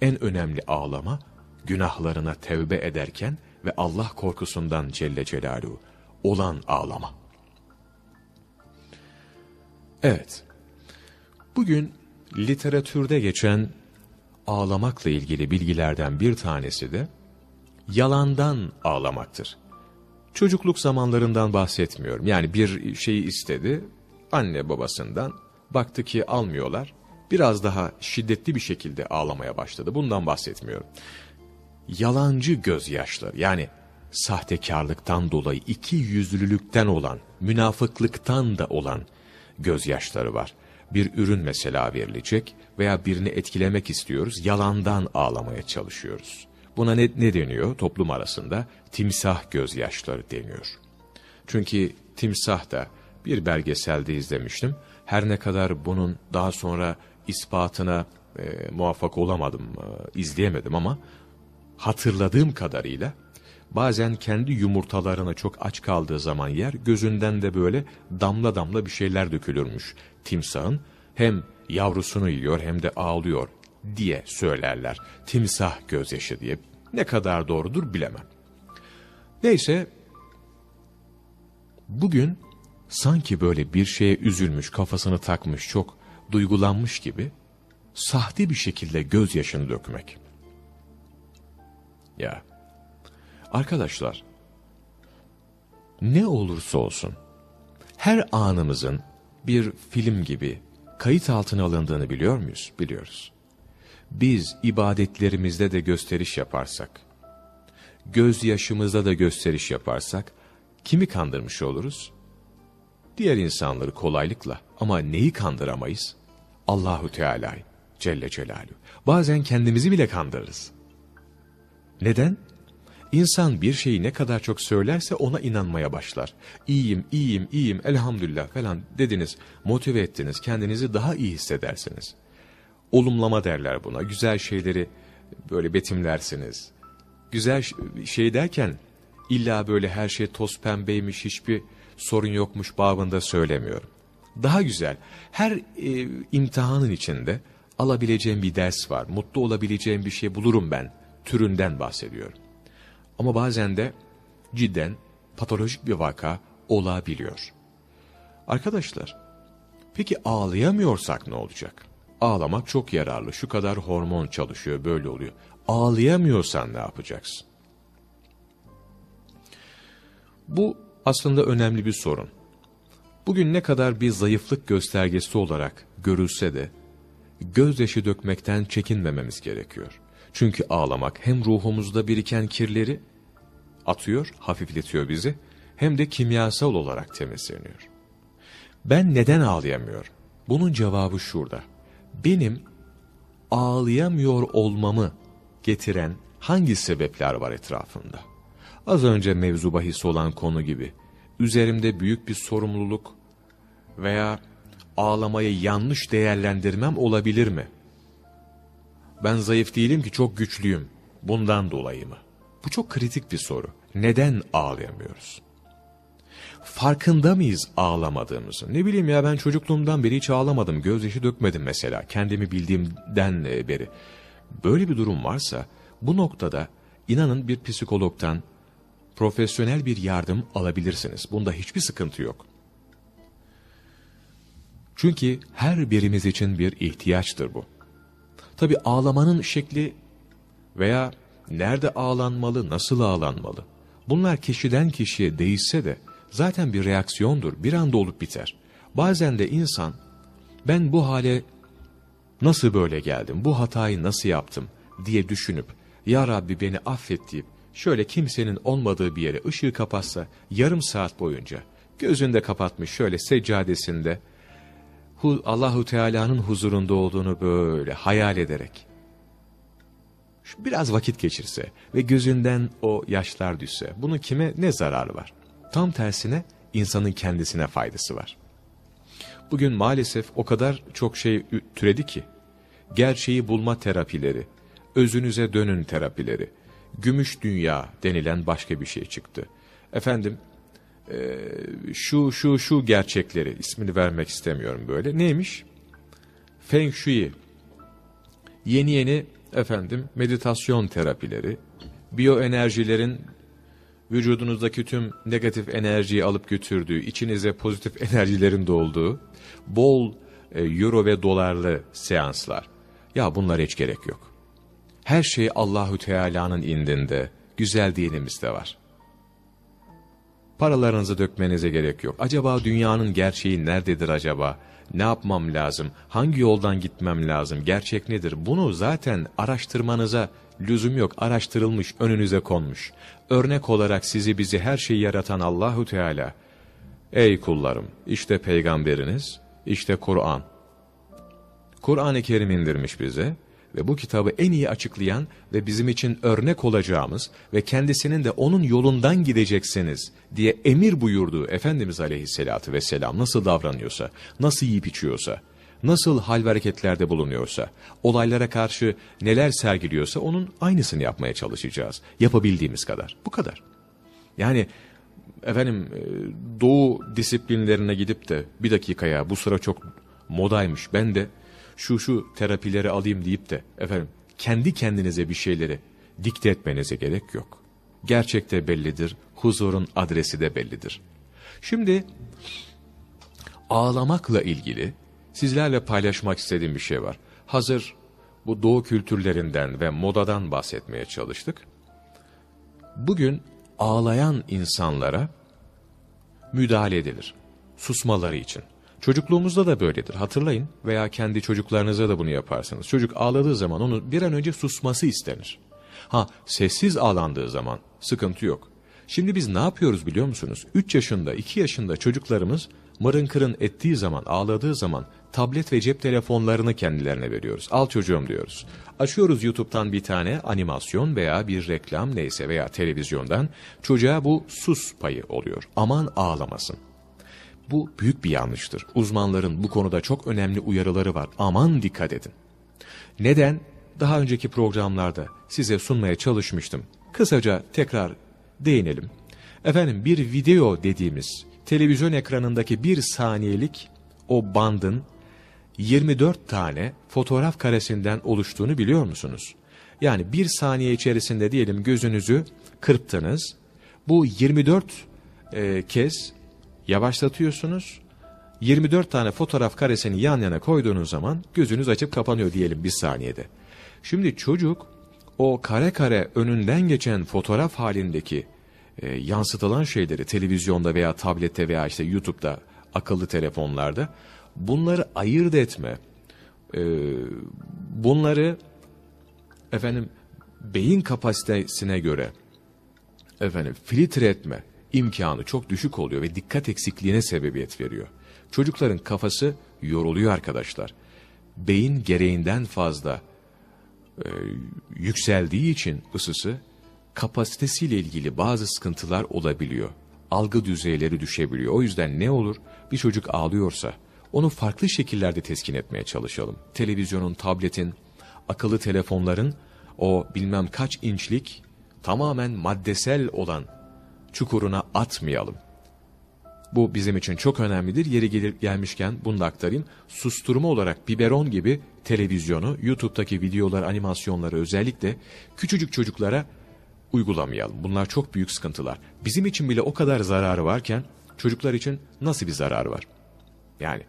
A: En önemli ağlama günahlarına tevbe ederken ve Allah korkusundan Celle Celaluhu olan ağlama. Evet, bugün literatürde geçen ağlamakla ilgili bilgilerden bir tanesi de yalandan ağlamaktır. Çocukluk zamanlarından bahsetmiyorum. Yani bir şeyi istedi, anne babasından baktı ki almıyorlar. Biraz daha şiddetli bir şekilde ağlamaya başladı. Bundan bahsetmiyorum. Yalancı gözyaşları yani sahtekarlıktan dolayı iki yüzlülükten olan, münafıklıktan da olan gözyaşları var. Bir ürün mesela verilecek veya birini etkilemek istiyoruz, yalandan ağlamaya çalışıyoruz. Buna ne, ne deniyor toplum arasında? Timsah gözyaşları deniyor. Çünkü timsah da bir belgeselde izlemiştim. Her ne kadar bunun daha sonra ispatına e, muvaffak olamadım, e, izleyemedim ama hatırladığım kadarıyla bazen kendi yumurtalarını çok aç kaldığı zaman yer, gözünden de böyle damla damla bir şeyler dökülürmüş timsahın. Hem yavrusunu yiyor hem de ağlıyor diye söylerler. Timsah gözyaşı diye. Ne kadar doğrudur bilemem. Neyse, bugün sanki böyle bir şeye üzülmüş, kafasını takmış, çok duygulanmış gibi sahte bir şekilde gözyaşını dökmek. Ya, arkadaşlar, ne olursa olsun, her anımızın bir film gibi kayıt altına alındığını biliyor muyuz? Biliyoruz. Biz ibadetlerimizde de gösteriş yaparsak, gözyaşımızda da gösteriş yaparsak, kimi kandırmış oluruz? Diğer insanları kolaylıkla ama neyi kandıramayız? Allahu Teala Celle Celaluhu. Bazen kendimizi bile kandırırız. Neden? İnsan bir şeyi ne kadar çok söylerse ona inanmaya başlar. İyiyim, iyiyim, iyiyim, elhamdülillah falan dediniz, motive ettiniz, kendinizi daha iyi hissedersiniz. Olumlama derler buna, güzel şeyleri böyle betimlersiniz. Güzel şey derken illa böyle her şey toz pembeymiş, hiçbir sorun yokmuş babında söylemiyorum. Daha güzel, her e, imtihanın içinde alabileceğim bir ders var, mutlu olabileceğim bir şey bulurum ben türünden bahsediyorum. Ama bazen de cidden patolojik bir vaka olabiliyor. Arkadaşlar, peki ağlayamıyorsak ne olacak? Ağlamak çok yararlı, şu kadar hormon çalışıyor, böyle oluyor. Ağlayamıyorsan ne yapacaksın? Bu aslında önemli bir sorun. Bugün ne kadar bir zayıflık göstergesi olarak görülse de, gözyaşı dökmekten çekinmememiz gerekiyor. Çünkü ağlamak hem ruhumuzda biriken kirleri atıyor, hafifletiyor bizi, hem de kimyasal olarak temizleniyor. Ben neden ağlayamıyorum? Bunun cevabı şurada. Benim ağlayamıyor olmamı getiren hangi sebepler var etrafımda? Az önce mevzu bahis olan konu gibi, üzerimde büyük bir sorumluluk veya ağlamayı yanlış değerlendirmem olabilir mi? Ben zayıf değilim ki çok güçlüyüm. Bundan dolayı mı? Bu çok kritik bir soru. Neden ağlayamıyoruz? Farkında mıyız ağlamadığımızın? Ne bileyim ya ben çocukluğumdan beri hiç ağlamadım, gözyaşı dökmedim mesela. Kendimi bildiğimden e, beri. Böyle bir durum varsa bu noktada inanın bir psikologdan profesyonel bir yardım alabilirsiniz. Bunda hiçbir sıkıntı yok. Çünkü her birimiz için bir ihtiyaçtır bu. Tabi ağlamanın şekli veya nerede ağlanmalı, nasıl ağlanmalı? Bunlar kişiden kişiye değişse de zaten bir reaksiyondur, bir anda olup biter. Bazen de insan, ben bu hale nasıl böyle geldim, bu hatayı nasıl yaptım diye düşünüp, Ya Rabbi beni affet deyip, şöyle kimsenin olmadığı bir yere ışığı kapatsa, yarım saat boyunca, gözünde kapatmış şöyle seccadesinde, Allahu Teala'nın huzurunda olduğunu böyle hayal ederek biraz vakit geçirse ve gözünden o yaşlar düşse bunun kime ne zararı var? Tam tersine insanın kendisine faydası var. Bugün maalesef o kadar çok şey türedi ki gerçeği bulma terapileri, özünüze dönün terapileri, gümüş dünya denilen başka bir şey çıktı. Efendim e, şu şu şu gerçekleri ismini vermek istemiyorum böyle. Neymiş? Feng Shui. Yeni yeni efendim meditasyon terapileri, biyoenerjilerin vücudunuzdaki tüm negatif enerjiyi alıp götürdüğü, içinize pozitif enerjilerin dolduğu, bol e, euro ve dolarlı seanslar. Ya bunlar hiç gerek yok. Her şey Allahü Teala'nın indinde, güzel dinimizde var. Paralarınızı dökmenize gerek yok. Acaba dünyanın gerçeği nerededir acaba? Ne yapmam lazım? Hangi yoldan gitmem lazım? Gerçek nedir? Bunu zaten araştırmanıza lüzum yok. Araştırılmış, önünüze konmuş. Örnek olarak sizi bizi her şeyi yaratan Allahu Teala. Ey kullarım, işte peygamberiniz, işte Kur'an. Kur'an-ı Kerim indirmiş bize ve bu kitabı en iyi açıklayan ve bizim için örnek olacağımız ve kendisinin de onun yolundan gideceksiniz diye emir buyurduğu Efendimiz Aleyhisselatü Vesselam nasıl davranıyorsa, nasıl yiyip içiyorsa, nasıl hal ve hareketlerde bulunuyorsa, olaylara karşı neler sergiliyorsa onun aynısını yapmaya çalışacağız. Yapabildiğimiz kadar. Bu kadar. Yani efendim e, doğu disiplinlerine gidip de bir dakikaya bu sıra çok modaymış ben de şu şu terapileri alayım deyip de efendim kendi kendinize bir şeyleri dikte etmenize gerek yok. Gerçekte bellidir, huzurun adresi de bellidir. Şimdi ağlamakla ilgili sizlerle paylaşmak istediğim bir şey var. Hazır bu doğu kültürlerinden ve modadan bahsetmeye çalıştık. Bugün ağlayan insanlara müdahale edilir. Susmaları için. Çocukluğumuzda da böyledir. Hatırlayın veya kendi çocuklarınıza da bunu yaparsınız. Çocuk ağladığı zaman onu bir an önce susması istenir. Ha sessiz ağlandığı zaman sıkıntı yok. Şimdi biz ne yapıyoruz biliyor musunuz? 3 yaşında, 2 yaşında çocuklarımız mırın kırın ettiği zaman, ağladığı zaman tablet ve cep telefonlarını kendilerine veriyoruz. Al çocuğum diyoruz. Açıyoruz YouTube'dan bir tane animasyon veya bir reklam neyse veya televizyondan çocuğa bu sus payı oluyor. Aman ağlamasın. Bu büyük bir yanlıştır. Uzmanların bu konuda çok önemli uyarıları var. Aman dikkat edin. Neden? Daha önceki programlarda size sunmaya çalışmıştım. Kısaca tekrar değinelim. Efendim bir video dediğimiz televizyon ekranındaki bir saniyelik o bandın 24 tane fotoğraf karesinden oluştuğunu biliyor musunuz? Yani bir saniye içerisinde diyelim gözünüzü kırptınız. Bu 24 e, kez yavaşlatıyorsunuz. 24 tane fotoğraf karesini yan yana koyduğunuz zaman gözünüz açıp kapanıyor diyelim bir saniyede. Şimdi çocuk o kare kare önünden geçen fotoğraf halindeki e, yansıtılan şeyleri televizyonda veya tablette veya işte YouTube'da akıllı telefonlarda bunları ayırt etme, e, bunları efendim beyin kapasitesine göre efendim filtre etme imkanı çok düşük oluyor ve dikkat eksikliğine sebebiyet veriyor. Çocukların kafası yoruluyor arkadaşlar. Beyin gereğinden fazla e, yükseldiği için ısısı kapasitesiyle ilgili bazı sıkıntılar olabiliyor. Algı düzeyleri düşebiliyor. O yüzden ne olur bir çocuk ağlıyorsa onu farklı şekillerde teskin etmeye çalışalım. Televizyonun, tabletin, akıllı telefonların o bilmem kaç inçlik tamamen maddesel olan çukuruna atmayalım. Bu bizim için çok önemlidir. Yeri gelir gelmişken bunu da aktarayım. Susturma olarak biberon gibi televizyonu, YouTube'daki videolar, animasyonları özellikle küçücük çocuklara uygulamayalım. Bunlar çok büyük sıkıntılar. Bizim için bile o kadar zararı varken çocuklar için nasıl bir zararı var? Yani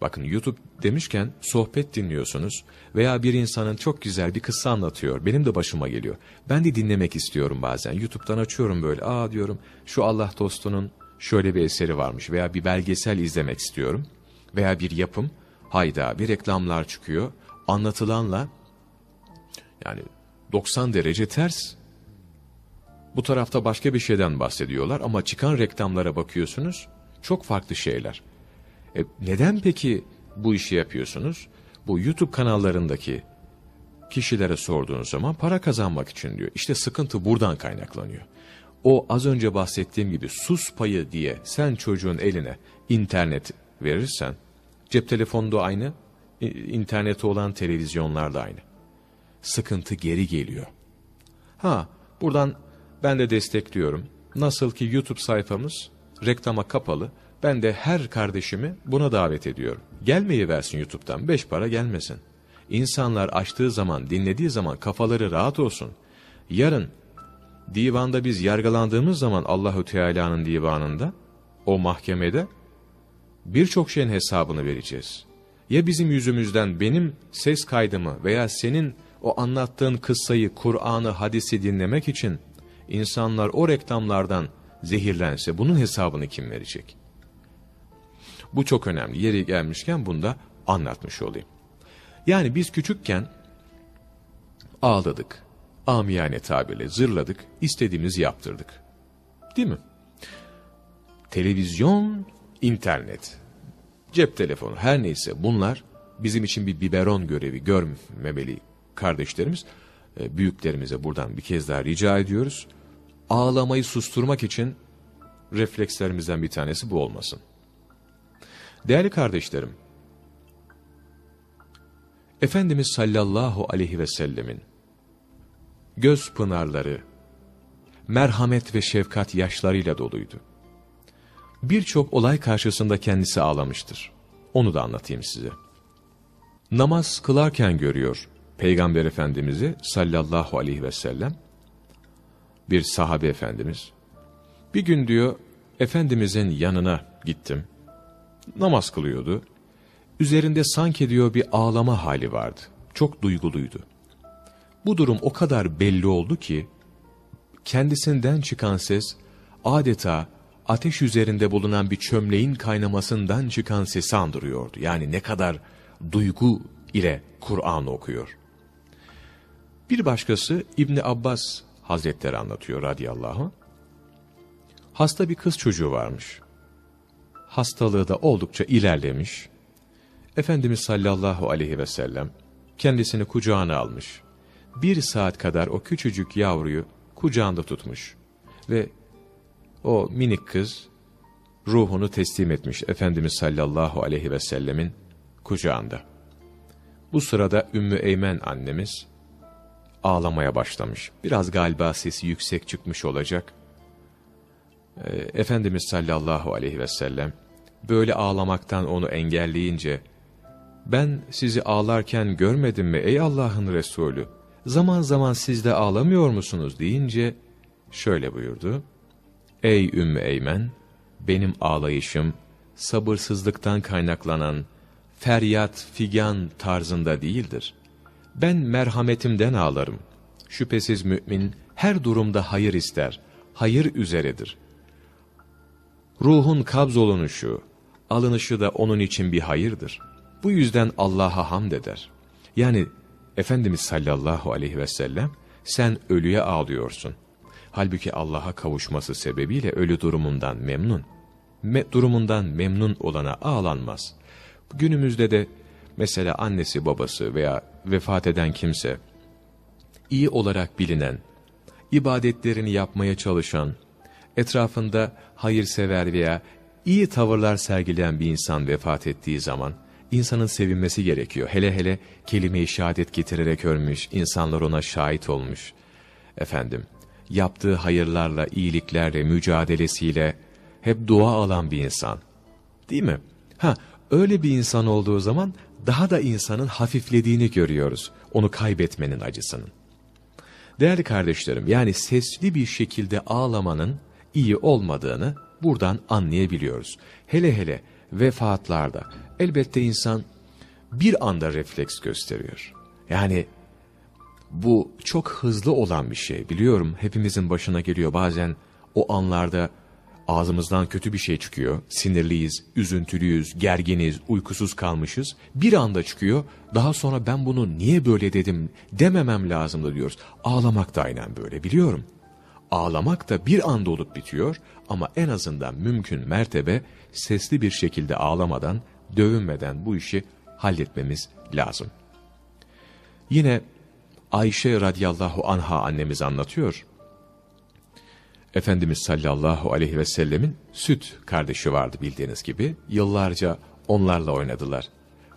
A: bakın YouTube demişken sohbet dinliyorsunuz veya bir insanın çok güzel bir kıssa anlatıyor. Benim de başıma geliyor. Ben de dinlemek istiyorum bazen. YouTube'dan açıyorum böyle. Aa diyorum şu Allah dostunun şöyle bir eseri varmış veya bir belgesel izlemek istiyorum. Veya bir yapım. Hayda bir reklamlar çıkıyor. Anlatılanla yani 90 derece ters. Bu tarafta başka bir şeyden bahsediyorlar ama çıkan reklamlara bakıyorsunuz çok farklı şeyler. E, neden peki bu işi yapıyorsunuz? Bu YouTube kanallarındaki kişilere sorduğunuz zaman para kazanmak için diyor. İşte sıkıntı buradan kaynaklanıyor. O az önce bahsettiğim gibi sus payı diye sen çocuğun eline internet verirsen, cep telefonu da aynı, interneti olan televizyonlar da aynı. Sıkıntı geri geliyor. Ha, buradan ben de destekliyorum. Nasıl ki YouTube sayfamız reklama kapalı, ben de her kardeşimi buna davet ediyorum. Gelmeyi versin YouTube'dan, beş para gelmesin. İnsanlar açtığı zaman, dinlediği zaman kafaları rahat olsun. Yarın divanda biz yargılandığımız zaman Allahu Teala'nın divanında, o mahkemede birçok şeyin hesabını vereceğiz. Ya bizim yüzümüzden benim ses kaydımı veya senin o anlattığın kıssayı, Kur'an'ı, hadisi dinlemek için insanlar o reklamlardan zehirlense bunun hesabını kim verecek? Bu çok önemli. Yeri gelmişken bunu da anlatmış olayım. Yani biz küçükken ağladık. Amiyane tabirle zırladık, istediğimizi yaptırdık. Değil mi? Televizyon, internet, cep telefonu her neyse bunlar bizim için bir biberon görevi görmemeli kardeşlerimiz. E, büyüklerimize buradan bir kez daha rica ediyoruz. Ağlamayı susturmak için reflekslerimizden bir tanesi bu olmasın. Değerli kardeşlerim, Efendimiz sallallahu aleyhi ve sellemin göz pınarları, merhamet ve şefkat yaşlarıyla doluydu. Birçok olay karşısında kendisi ağlamıştır. Onu da anlatayım size. Namaz kılarken görüyor Peygamber Efendimiz'i sallallahu aleyhi ve sellem, bir sahabe efendimiz. Bir gün diyor, Efendimizin yanına gittim. Namaz kılıyordu. Üzerinde sanki diyor bir ağlama hali vardı. Çok duyguluydu. Bu durum o kadar belli oldu ki, kendisinden çıkan ses adeta ateş üzerinde bulunan bir çömleğin kaynamasından çıkan sesi andırıyordu. Yani ne kadar duygu ile Kur'an okuyor. Bir başkası İbni Abbas Hazretleri anlatıyor radıyallahu anh. Hasta bir kız çocuğu varmış. Hastalığı da oldukça ilerlemiş. Efendimiz sallallahu aleyhi ve sellem kendisini kucağına almış. Bir saat kadar o küçücük yavruyu kucağında tutmuş. Ve o minik kız ruhunu teslim etmiş Efendimiz sallallahu aleyhi ve sellemin kucağında. Bu sırada Ümmü Eymen annemiz ağlamaya başlamış. Biraz galiba sesi yüksek çıkmış olacak. Ee, Efendimiz sallallahu aleyhi ve sellem böyle ağlamaktan onu engelleyince ben sizi ağlarken görmedim mi ey Allah'ın Resulü? Zaman zaman siz de ağlamıyor musunuz deyince şöyle buyurdu. Ey Ümmü Eymen, benim ağlayışım sabırsızlıktan kaynaklanan feryat figan tarzında değildir. Ben merhametimden ağlarım. Şüphesiz mümin her durumda hayır ister, hayır üzeredir. Ruhun kabzolunuşu, alınışı da onun için bir hayırdır. Bu yüzden Allah'a hamd eder. Yani Efendimiz sallallahu aleyhi ve sellem sen ölüye ağlıyorsun. Halbuki Allah'a kavuşması sebebiyle ölü durumundan memnun. Me durumundan memnun olana ağlanmaz. Günümüzde de mesela annesi babası veya vefat eden kimse iyi olarak bilinen, ibadetlerini yapmaya çalışan, etrafında hayırsever veya iyi tavırlar sergileyen bir insan vefat ettiği zaman insanın sevinmesi gerekiyor. Hele hele kelime-i şehadet getirerek ölmüş, insanlar ona şahit olmuş. Efendim, yaptığı hayırlarla, iyiliklerle, mücadelesiyle hep dua alan bir insan. Değil mi? Ha, öyle bir insan olduğu zaman daha da insanın hafiflediğini görüyoruz. Onu kaybetmenin acısının. Değerli kardeşlerim, yani sesli bir şekilde ağlamanın iyi olmadığını buradan anlayabiliyoruz. Hele hele vefatlarda elbette insan bir anda refleks gösteriyor. Yani bu çok hızlı olan bir şey biliyorum. Hepimizin başına geliyor bazen o anlarda ağzımızdan kötü bir şey çıkıyor. Sinirliyiz, üzüntülüyüz, gerginiz, uykusuz kalmışız. Bir anda çıkıyor. Daha sonra ben bunu niye böyle dedim dememem lazımdı diyoruz. Ağlamak da aynen böyle biliyorum. Ağlamak da bir anda olup bitiyor ama en azından mümkün mertebe sesli bir şekilde ağlamadan, dövünmeden bu işi halletmemiz lazım. Yine Ayşe radıyallahu anha annemiz anlatıyor. Efendimiz sallallahu aleyhi ve sellemin süt kardeşi vardı bildiğiniz gibi. Yıllarca onlarla oynadılar.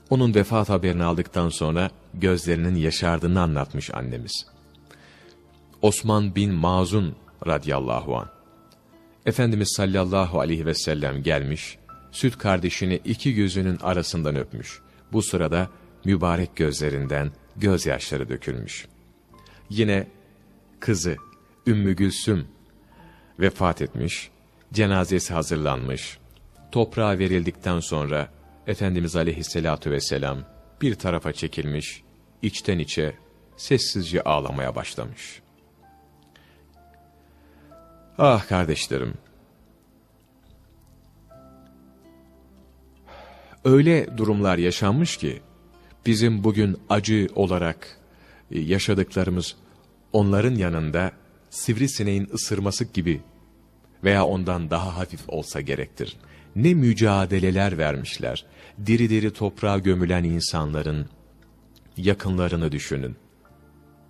A: Onun vefat haberini aldıktan sonra gözlerinin yaşardığını anlatmış annemiz. Osman bin Mazun radıyallahu an. Efendimiz sallallahu aleyhi ve sellem gelmiş, süt kardeşini iki gözünün arasından öpmüş. Bu sırada mübarek gözlerinden gözyaşları dökülmüş. Yine kızı Ümmü Gülsüm vefat etmiş, cenazesi hazırlanmış. Toprağa verildikten sonra Efendimiz aleyhissalatu vesselam bir tarafa çekilmiş, içten içe sessizce ağlamaya başlamış. Ah kardeşlerim. Öyle durumlar yaşanmış ki bizim bugün acı olarak e, yaşadıklarımız onların yanında sivrisineğin ısırması gibi veya ondan daha hafif olsa gerektir. Ne mücadeleler vermişler. Diri diri toprağa gömülen insanların yakınlarını düşünün.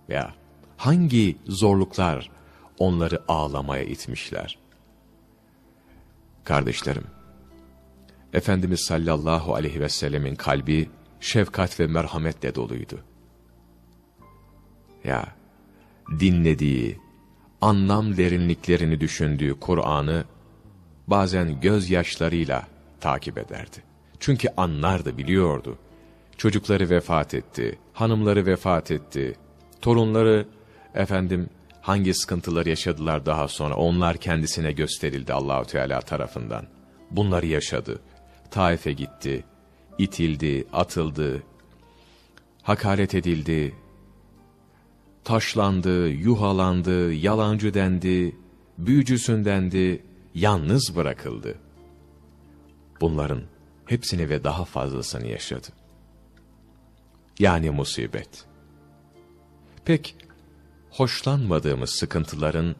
A: Ya hangi zorluklar onları ağlamaya itmişler. Kardeşlerim, Efendimiz sallallahu aleyhi ve sellemin kalbi şefkat ve merhametle doluydu. Ya, dinlediği, anlam derinliklerini düşündüğü Kur'an'ı bazen gözyaşlarıyla takip ederdi. Çünkü anlardı, biliyordu. Çocukları vefat etti, hanımları vefat etti, torunları efendim hangi sıkıntılar yaşadılar daha sonra onlar kendisine gösterildi Allahü Teala tarafından. Bunları yaşadı. Taif'e gitti, itildi, atıldı, hakaret edildi, taşlandı, yuhalandı, yalancı dendi, büyücüsün dendi, yalnız bırakıldı. Bunların hepsini ve daha fazlasını yaşadı. Yani musibet. Pek hoşlanmadığımız sıkıntıların,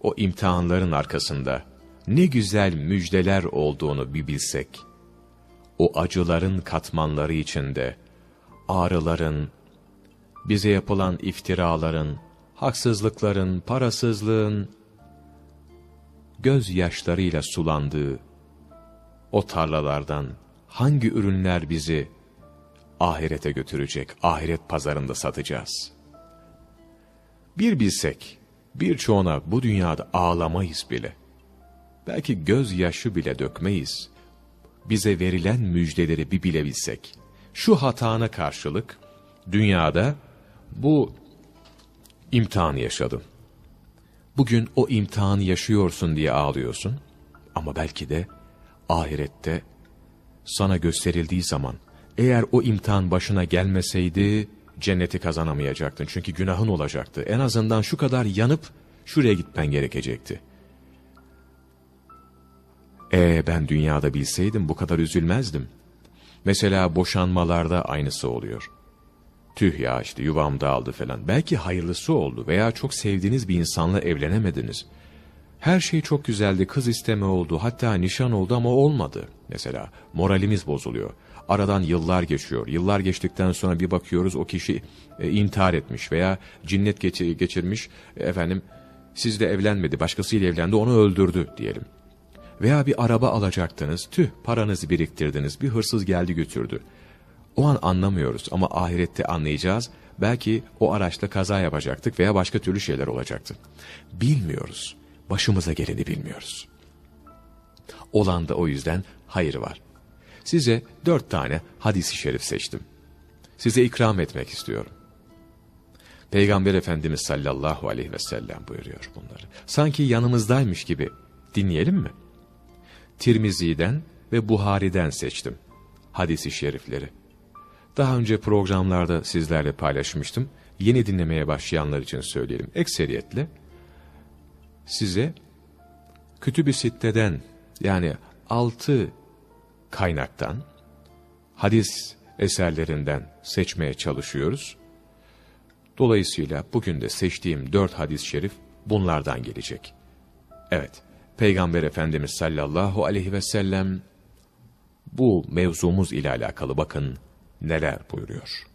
A: o imtihanların arkasında ne güzel müjdeler olduğunu bir bilsek, o acıların katmanları içinde, ağrıların, bize yapılan iftiraların, haksızlıkların, parasızlığın, gözyaşlarıyla sulandığı o tarlalardan hangi ürünler bizi ahirete götürecek, ahiret pazarında satacağız? Bir bilsek, birçoğuna bu dünyada ağlamayız bile. Belki gözyaşı bile dökmeyiz. Bize verilen müjdeleri bir bilebilsek. Şu hatana karşılık, dünyada bu imtihanı yaşadın. Bugün o imtihanı yaşıyorsun diye ağlıyorsun. Ama belki de ahirette sana gösterildiği zaman eğer o imtihan başına gelmeseydi cenneti kazanamayacaktın. Çünkü günahın olacaktı. En azından şu kadar yanıp şuraya gitmen gerekecekti. E ben dünyada bilseydim bu kadar üzülmezdim. Mesela boşanmalarda aynısı oluyor. Tüh ya işte yuvam dağıldı falan. Belki hayırlısı oldu veya çok sevdiğiniz bir insanla evlenemediniz. Her şey çok güzeldi, kız isteme oldu, hatta nişan oldu ama olmadı. Mesela moralimiz bozuluyor. Aradan yıllar geçiyor. Yıllar geçtikten sonra bir bakıyoruz o kişi e, intihar etmiş veya cinnet geçir, geçirmiş. E, efendim sizle evlenmedi, başkasıyla evlendi, onu öldürdü diyelim. Veya bir araba alacaktınız, tüh paranızı biriktirdiniz, bir hırsız geldi götürdü. O an anlamıyoruz ama ahirette anlayacağız. Belki o araçla kaza yapacaktık veya başka türlü şeyler olacaktı. Bilmiyoruz. Başımıza geleni bilmiyoruz. Olan da o yüzden hayır var. Size dört tane hadisi şerif seçtim. Size ikram etmek istiyorum. Peygamber Efendimiz sallallahu aleyhi ve sellem buyuruyor bunları. Sanki yanımızdaymış gibi dinleyelim mi? Tirmizi'den ve Buhari'den seçtim hadisi şerifleri. Daha önce programlarda sizlerle paylaşmıştım. Yeni dinlemeye başlayanlar için söyleyelim. Ekseriyetle size Kütüb-i Sitte'den yani altı kaynaktan hadis eserlerinden seçmeye çalışıyoruz. Dolayısıyla bugün de seçtiğim dört hadis-i şerif bunlardan gelecek. Evet, Peygamber Efendimiz sallallahu aleyhi ve sellem bu mevzumuz ile alakalı bakın neler buyuruyor.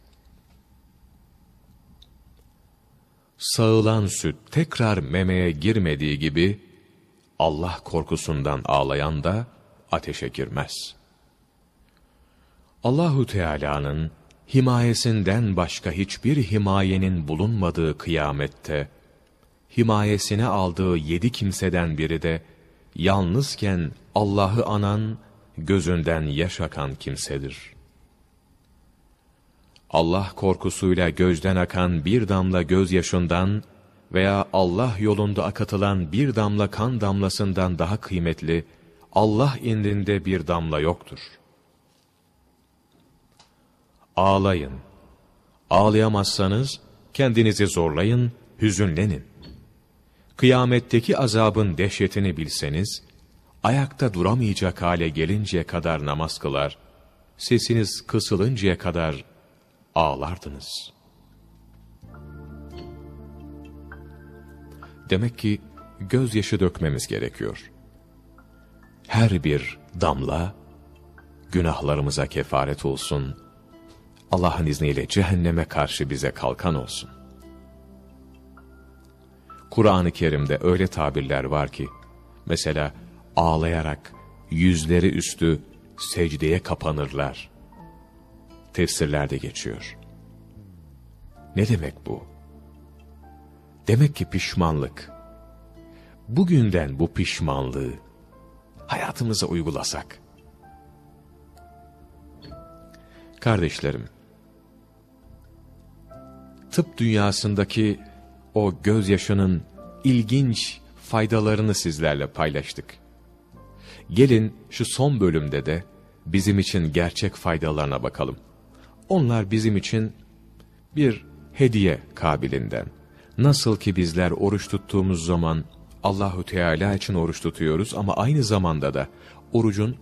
A: Sağılan süt tekrar memeye girmediği gibi Allah korkusundan ağlayan da ateşe girmez. Allahu Teala'nın himayesinden başka hiçbir himayenin bulunmadığı kıyamette himayesine aldığı yedi kimseden biri de yalnızken Allah'ı anan, gözünden yaş akan kimsedir. Allah korkusuyla gözden akan bir damla gözyaşından veya Allah yolunda akatılan bir damla kan damlasından daha kıymetli, Allah indinde bir damla yoktur. Ağlayın. Ağlayamazsanız kendinizi zorlayın, hüzünlenin. Kıyametteki azabın dehşetini bilseniz, ayakta duramayacak hale gelinceye kadar namaz kılar, sesiniz kısılıncaya kadar ağlardınız. Demek ki gözyaşı dökmemiz gerekiyor. Her bir damla günahlarımıza kefaret olsun, Allah'ın izniyle cehenneme karşı bize kalkan olsun. Kur'an-ı Kerim'de öyle tabirler var ki, mesela ağlayarak yüzleri üstü secdeye kapanırlar. Tefsirlerde geçiyor. Ne demek bu? Demek ki pişmanlık. Bugünden bu pişmanlığı hayatımıza uygulasak. Kardeşlerim, tıp dünyasındaki o gözyaşının ilginç faydalarını sizlerle paylaştık. Gelin şu son bölümde de bizim için gerçek faydalarına bakalım. Onlar bizim için bir hediye kabilinden. Nasıl ki bizler oruç tuttuğumuz zaman Allahu Teala için oruç tutuyoruz ama aynı zamanda da orucun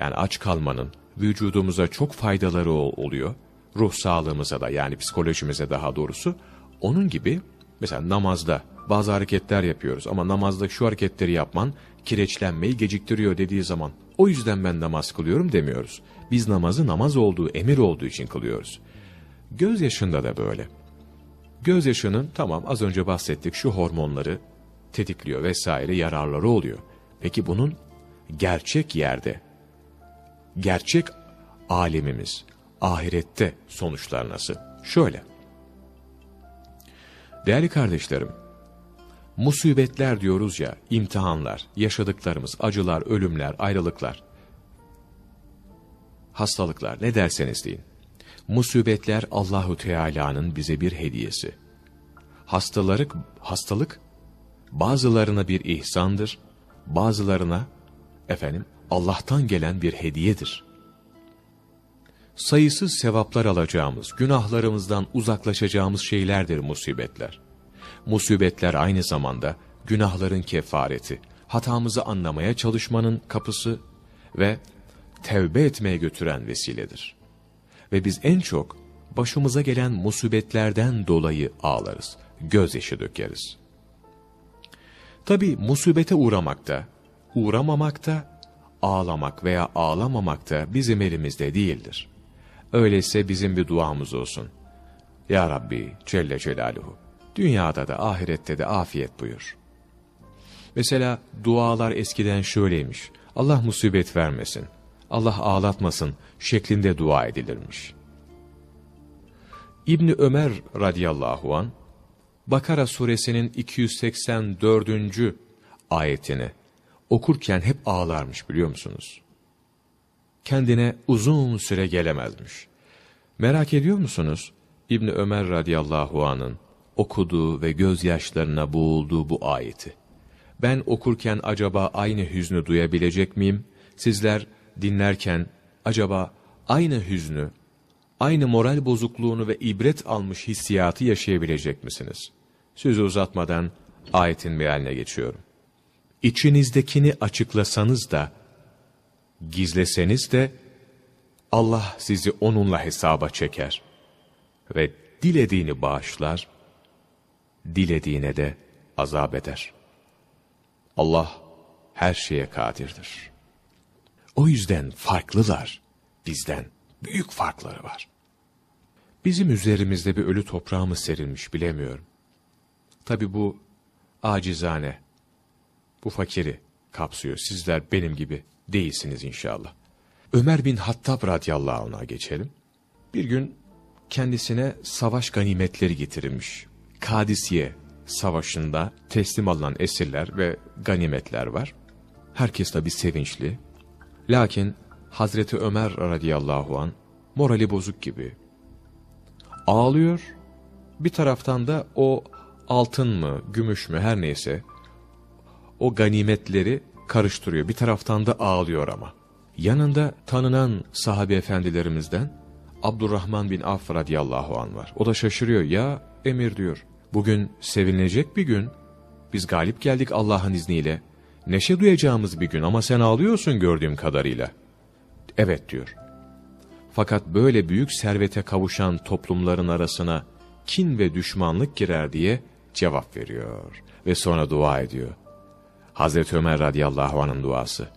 A: yani aç kalmanın vücudumuza çok faydaları oluyor. Ruh sağlığımıza da yani psikolojimize daha doğrusu. Onun gibi mesela namazda bazı hareketler yapıyoruz ama namazda şu hareketleri yapman kireçlenmeyi geciktiriyor dediği zaman o yüzden ben namaz kılıyorum demiyoruz. Biz namazı namaz olduğu, emir olduğu için kılıyoruz. Gözyaşında da böyle. Gözyaşının tamam az önce bahsettik şu hormonları tetikliyor vesaire yararları oluyor. Peki bunun gerçek yerde, gerçek alemimiz, ahirette sonuçlar nasıl? Şöyle. Değerli kardeşlerim, musibetler diyoruz ya, imtihanlar, yaşadıklarımız, acılar, ölümler, ayrılıklar, hastalıklar ne derseniz deyin. Musibetler Allahu Teala'nın bize bir hediyesi. Hastalık, hastalık bazılarına bir ihsandır, bazılarına efendim Allah'tan gelen bir hediyedir. Sayısız sevaplar alacağımız, günahlarımızdan uzaklaşacağımız şeylerdir musibetler. Musibetler aynı zamanda günahların kefareti, hatamızı anlamaya çalışmanın kapısı ve tevbe etmeye götüren vesiledir. Ve biz en çok başımıza gelen musibetlerden dolayı ağlarız, gözyaşı dökeriz. Tabi musibete uğramakta, uğramamakta, ağlamak veya ağlamamak da bizim elimizde değildir. Öyleyse bizim bir duamız olsun. Ya Rabbi Celle Celaluhu, dünyada da ahirette de afiyet buyur. Mesela dualar eskiden şöyleymiş, Allah musibet vermesin, Allah ağlatmasın şeklinde dua edilirmiş. İbni Ömer radıyallahu an Bakara suresinin 284. ayetini okurken hep ağlarmış biliyor musunuz? Kendine uzun süre gelemezmiş. Merak ediyor musunuz? İbni Ömer radıyallahu anın okuduğu ve gözyaşlarına boğulduğu bu ayeti. Ben okurken acaba aynı hüznü duyabilecek miyim? Sizler dinlerken acaba aynı hüznü, aynı moral bozukluğunu ve ibret almış hissiyatı yaşayabilecek misiniz? Sözü uzatmadan ayetin mealine geçiyorum. İçinizdekini açıklasanız da, gizleseniz de, Allah sizi onunla hesaba çeker ve dilediğini bağışlar, dilediğine de azap eder. Allah her şeye kadirdir. O yüzden farklılar bizden. Büyük farkları var. Bizim üzerimizde bir ölü toprağı mı serilmiş bilemiyorum. Tabi bu acizane, bu fakiri kapsıyor. Sizler benim gibi değilsiniz inşallah. Ömer bin Hattab radıyallahu anh'a geçelim. Bir gün kendisine savaş ganimetleri getirilmiş. Kadisiye savaşında teslim alınan esirler ve ganimetler var. Herkes tabi sevinçli. Lakin Hazreti Ömer radıyallahu an morali bozuk gibi. Ağlıyor. Bir taraftan da o altın mı, gümüş mü her neyse o ganimetleri karıştırıyor. Bir taraftan da ağlıyor ama. Yanında tanınan sahabe efendilerimizden Abdurrahman bin Avf radıyallahu an var. O da şaşırıyor. Ya emir diyor. Bugün sevinilecek bir gün. Biz galip geldik Allah'ın izniyle. Neşe duyacağımız bir gün ama sen ağlıyorsun gördüğüm kadarıyla. Evet diyor. Fakat böyle büyük servete kavuşan toplumların arasına kin ve düşmanlık girer diye cevap veriyor. Ve sonra dua ediyor. Hazreti Ömer radıyallahu anh'ın duası.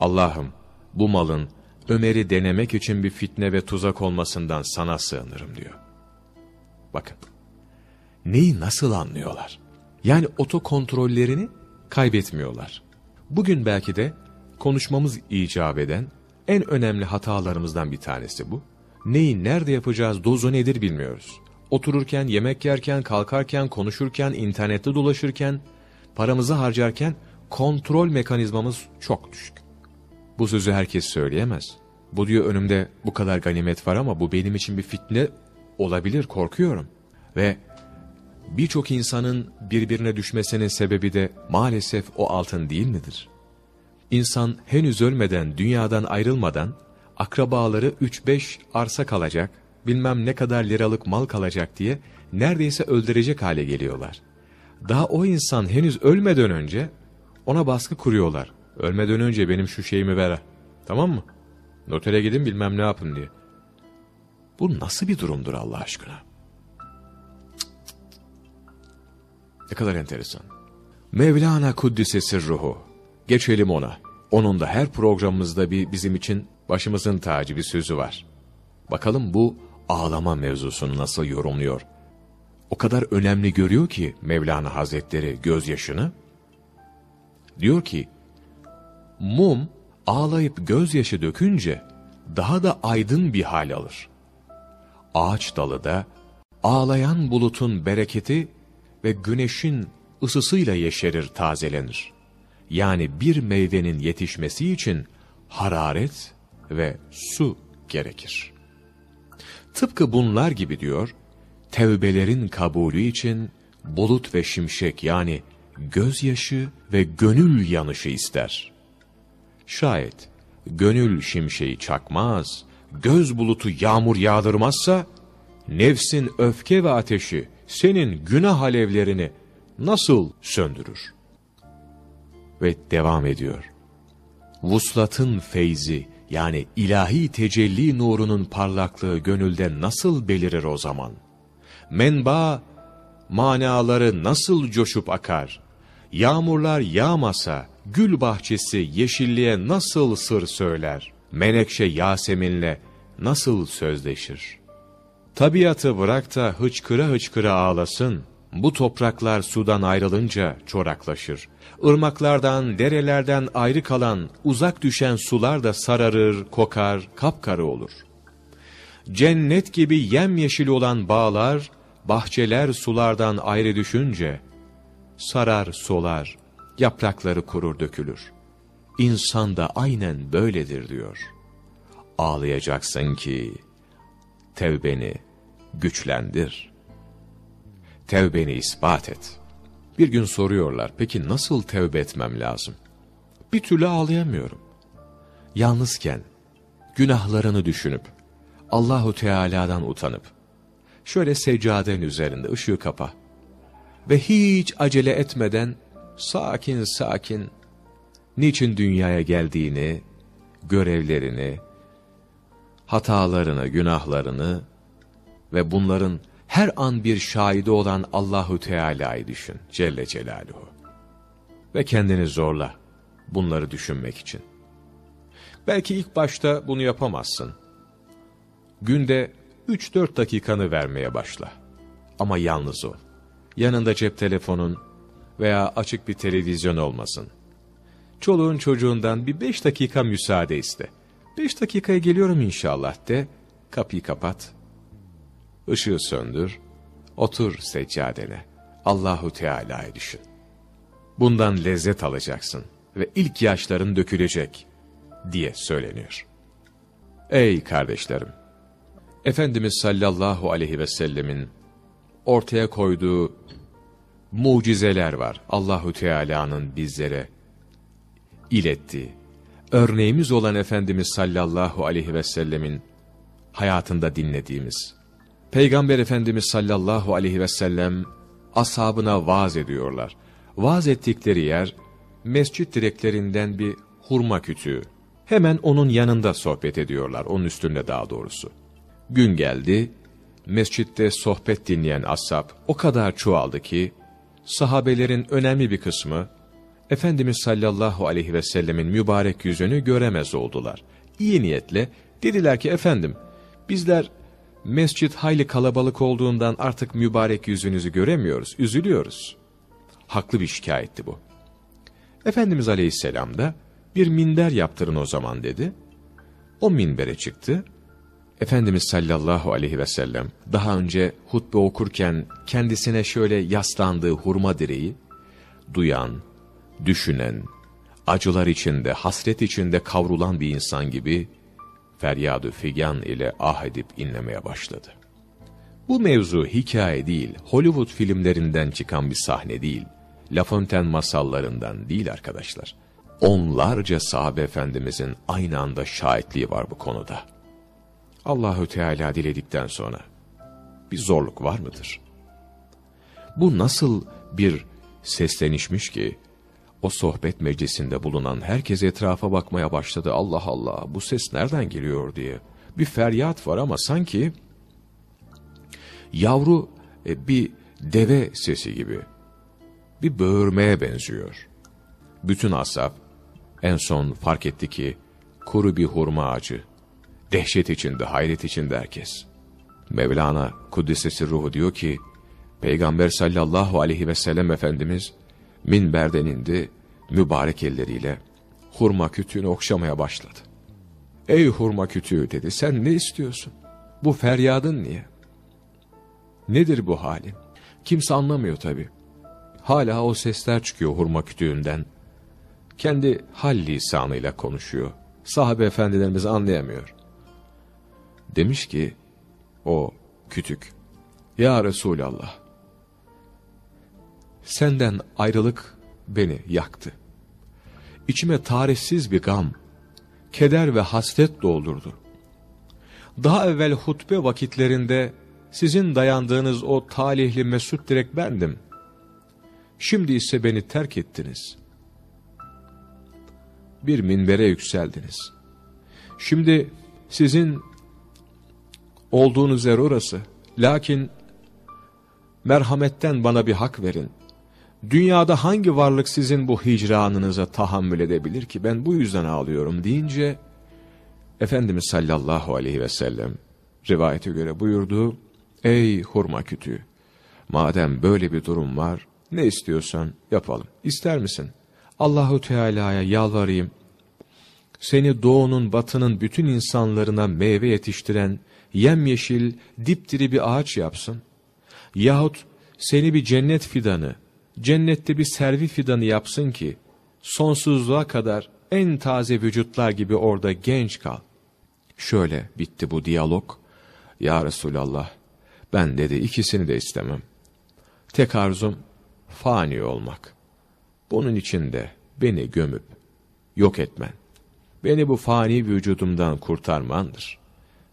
A: Allah'ım bu malın Ömer'i denemek için bir fitne ve tuzak olmasından sana sığınırım diyor. Bakın. Neyi nasıl anlıyorlar? Yani otokontrollerini kaybetmiyorlar. Bugün belki de konuşmamız icap eden en önemli hatalarımızdan bir tanesi bu. Neyi nerede yapacağız, dozu nedir bilmiyoruz. Otururken, yemek yerken, kalkarken, konuşurken, internette dolaşırken, paramızı harcarken kontrol mekanizmamız çok düşük. Bu sözü herkes söyleyemez. Bu diyor önümde bu kadar ganimet var ama bu benim için bir fitne olabilir, korkuyorum. Ve birçok insanın birbirine düşmesinin sebebi de maalesef o altın değil midir? İnsan henüz ölmeden, dünyadan ayrılmadan, akrabaları 3-5 arsa kalacak, bilmem ne kadar liralık mal kalacak diye neredeyse öldürecek hale geliyorlar. Daha o insan henüz ölmeden önce ona baskı kuruyorlar. Ölmeden önce benim şu şeyimi ver. Tamam mı? Notere gidin bilmem ne yapın diye. Bu nasıl bir durumdur Allah aşkına? Ne kadar enteresan. Mevlana Kuddise Sirruhu. Geçelim ona. Onun da her programımızda bir bizim için başımızın tacı bir sözü var. Bakalım bu ağlama mevzusunu nasıl yorumluyor. O kadar önemli görüyor ki Mevlana Hazretleri gözyaşını. Diyor ki, mum ağlayıp gözyaşı dökünce daha da aydın bir hal alır. Ağaç dalı da ağlayan bulutun bereketi ve güneşin ısısıyla yeşerir, tazelenir. Yani bir meyvenin yetişmesi için hararet ve su gerekir. Tıpkı bunlar gibi diyor, tevbelerin kabulü için bulut ve şimşek yani gözyaşı ve gönül yanışı ister. Şayet gönül şimşeği çakmaz, göz bulutu yağmur yağdırmazsa, nefsin öfke ve ateşi senin günah alevlerini nasıl söndürür? Ve devam ediyor. Vuslatın feyzi yani ilahi tecelli nurunun parlaklığı gönülde nasıl belirir o zaman? Menba manaları nasıl coşup akar? Yağmurlar yağmasa gül bahçesi yeşilliğe nasıl sır söyler? Menekşe Yasemin'le nasıl sözleşir? Tabiatı bırak da hıçkıra hıçkıra ağlasın. Bu topraklar sudan ayrılınca çoraklaşır. Irmaklardan, derelerden ayrı kalan, uzak düşen sular da sararır, kokar, kapkarı olur. Cennet gibi yemyeşil olan bağlar, bahçeler sulardan ayrı düşünce, sarar solar, yaprakları kurur dökülür. İnsan da aynen böyledir diyor. Ağlayacaksın ki, tevbeni güçlendir. Tevbeni ispat et. Bir gün soruyorlar, peki nasıl tevbe etmem lazım? Bir türlü ağlayamıyorum. Yalnızken, günahlarını düşünüp, Allahu Teala'dan utanıp, şöyle seccaden üzerinde ışığı kapa ve hiç acele etmeden sakin sakin niçin dünyaya geldiğini, görevlerini, hatalarını, günahlarını ve bunların her an bir şahidi olan Allahu Teala'yı düşün Celle Celaluhu. Ve kendini zorla bunları düşünmek için. Belki ilk başta bunu yapamazsın. Günde 3-4 dakikanı vermeye başla. Ama yalnız ol. Yanında cep telefonun veya açık bir televizyon olmasın. Çoluğun çocuğundan bir 5 dakika müsaade iste. 5 dakikaya geliyorum inşallah de, kapıyı kapat, ışığı söndür, otur seccadene, Allahu Teala'yı düşün. Bundan lezzet alacaksın ve ilk yaşların dökülecek diye söyleniyor. Ey kardeşlerim! Efendimiz sallallahu aleyhi ve sellemin ortaya koyduğu mucizeler var. Allahu Teala'nın bizlere ilettiği. Örneğimiz olan Efendimiz sallallahu aleyhi ve sellemin hayatında dinlediğimiz. Peygamber Efendimiz sallallahu aleyhi ve sellem ashabına vaaz ediyorlar. Vaaz ettikleri yer mescit direklerinden bir hurma kütüğü. Hemen onun yanında sohbet ediyorlar, onun üstünde daha doğrusu. Gün geldi, mescitte sohbet dinleyen ashab o kadar çoğaldı ki, sahabelerin önemli bir kısmı, Efendimiz sallallahu aleyhi ve sellemin mübarek yüzünü göremez oldular. İyi niyetle dediler ki efendim, bizler mescit hayli kalabalık olduğundan artık mübarek yüzünüzü göremiyoruz, üzülüyoruz. Haklı bir şikayetti bu. Efendimiz aleyhisselam da bir minder yaptırın o zaman dedi. O minbere çıktı. Efendimiz sallallahu aleyhi ve sellem daha önce hutbe okurken kendisine şöyle yaslandığı hurma direği, duyan, düşünen, acılar içinde, hasret içinde kavrulan bir insan gibi feryadı figan ile ah edip inlemeye başladı. Bu mevzu hikaye değil, Hollywood filmlerinden çıkan bir sahne değil, La Fontaine masallarından değil arkadaşlar. Onlarca sahabe efendimizin aynı anda şahitliği var bu konuda. Allahü Teala diledikten sonra bir zorluk var mıdır? Bu nasıl bir seslenişmiş ki o sohbet meclisinde bulunan herkes etrafa bakmaya başladı. Allah Allah bu ses nereden geliyor diye. Bir feryat var ama sanki yavru e, bir deve sesi gibi. Bir böğürmeye benziyor. Bütün asap en son fark etti ki kuru bir hurma ağacı. Dehşet içinde, hayret içinde herkes. Mevlana Kuddisesi Ruhu diyor ki, Peygamber sallallahu aleyhi ve sellem Efendimiz minberden indi, mübarek elleriyle hurma kütüğünü okşamaya başladı. Ey hurma kütüğü dedi, sen ne istiyorsun? Bu feryadın niye? Nedir bu halin? Kimse anlamıyor tabi. Hala o sesler çıkıyor hurma kütüğünden. Kendi hal lisanıyla konuşuyor. Sahabe efendilerimiz anlayamıyor. Demiş ki, o kütük, Ya Resulallah, Senden ayrılık beni yaktı. İçime tarihsiz bir gam, keder ve hasret doldurdu. Daha evvel hutbe vakitlerinde sizin dayandığınız o talihli mesut direk bendim. Şimdi ise beni terk ettiniz. Bir minbere yükseldiniz. Şimdi sizin olduğunuz yer orası. Lakin merhametten bana bir hak verin.'' Dünyada hangi varlık sizin bu hicranınıza tahammül edebilir ki ben bu yüzden ağlıyorum deyince Efendimiz sallallahu aleyhi ve sellem rivayete göre buyurdu Ey hurma kütüğü madem böyle bir durum var ne istiyorsan yapalım ister misin Allahu Teala'ya yalvarayım seni doğunun batının bütün insanlarına meyve yetiştiren yemyeşil dipdiri bir ağaç yapsın yahut seni bir cennet fidanı cennette bir servi fidanı yapsın ki, sonsuzluğa kadar en taze vücutlar gibi orada genç kal. Şöyle bitti bu diyalog. Ya Resulallah, ben dedi ikisini de istemem. Tek arzum fani olmak. Bunun için de beni gömüp yok etmen. Beni bu fani vücudumdan kurtarmandır.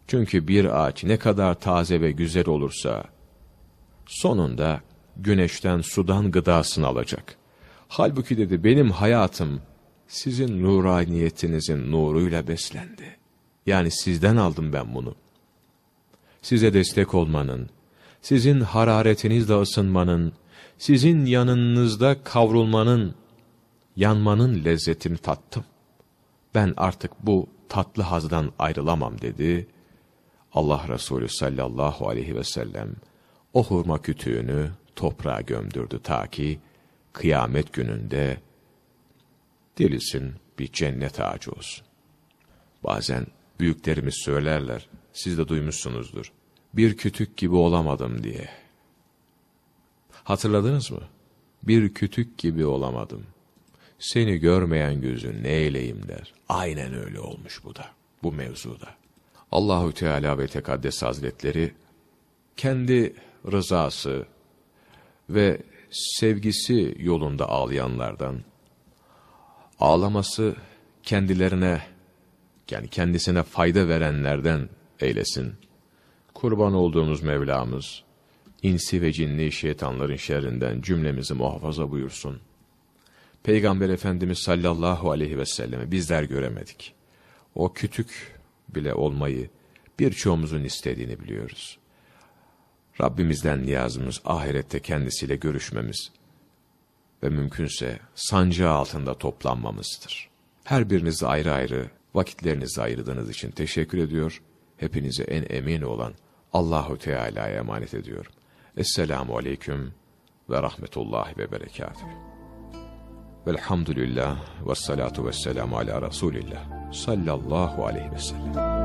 A: Çünkü bir ağaç ne kadar taze ve güzel olursa, sonunda güneşten sudan gıdasını alacak. Halbuki dedi benim hayatım sizin nuraniyetinizin nuruyla beslendi. Yani sizden aldım ben bunu. Size destek olmanın, sizin hararetinizle ısınmanın, sizin yanınızda kavrulmanın, yanmanın lezzetini tattım. Ben artık bu tatlı hazdan ayrılamam dedi. Allah Resulü sallallahu aleyhi ve sellem o hurma kütüğünü toprağa gömdürdü ta ki kıyamet gününde dirilsin bir cennet ağacı olsun. Bazen büyüklerimiz söylerler, siz de duymuşsunuzdur. Bir kütük gibi olamadım diye. Hatırladınız mı? Bir kütük gibi olamadım. Seni görmeyen gözün ne eyleyim der. Aynen öyle olmuş bu da, bu mevzuda. Allahü Teala ve Tekaddes Hazretleri kendi rızası, ve sevgisi yolunda ağlayanlardan, ağlaması kendilerine, yani kendisine fayda verenlerden eylesin. Kurban olduğumuz Mevlamız, insi ve cinni şeytanların şerrinden cümlemizi muhafaza buyursun.
B: Peygamber Efendimiz sallallahu aleyhi ve sellemi bizler göremedik. O kütük bile olmayı birçoğumuzun istediğini biliyoruz. Rabbimizden niyazımız ahirette kendisiyle görüşmemiz ve mümkünse sancağı altında toplanmamızdır. Her biriniz ayrı ayrı vakitlerinizi ayırdığınız için teşekkür ediyor. Hepinize en emin olan Allahu Teala'ya emanet ediyorum. Esselamu aleyküm ve rahmetullahi ve berekatuhu. Velhamdülillah ve salatu ve selamu ala Resulillah sallallahu aleyhi ve sellem.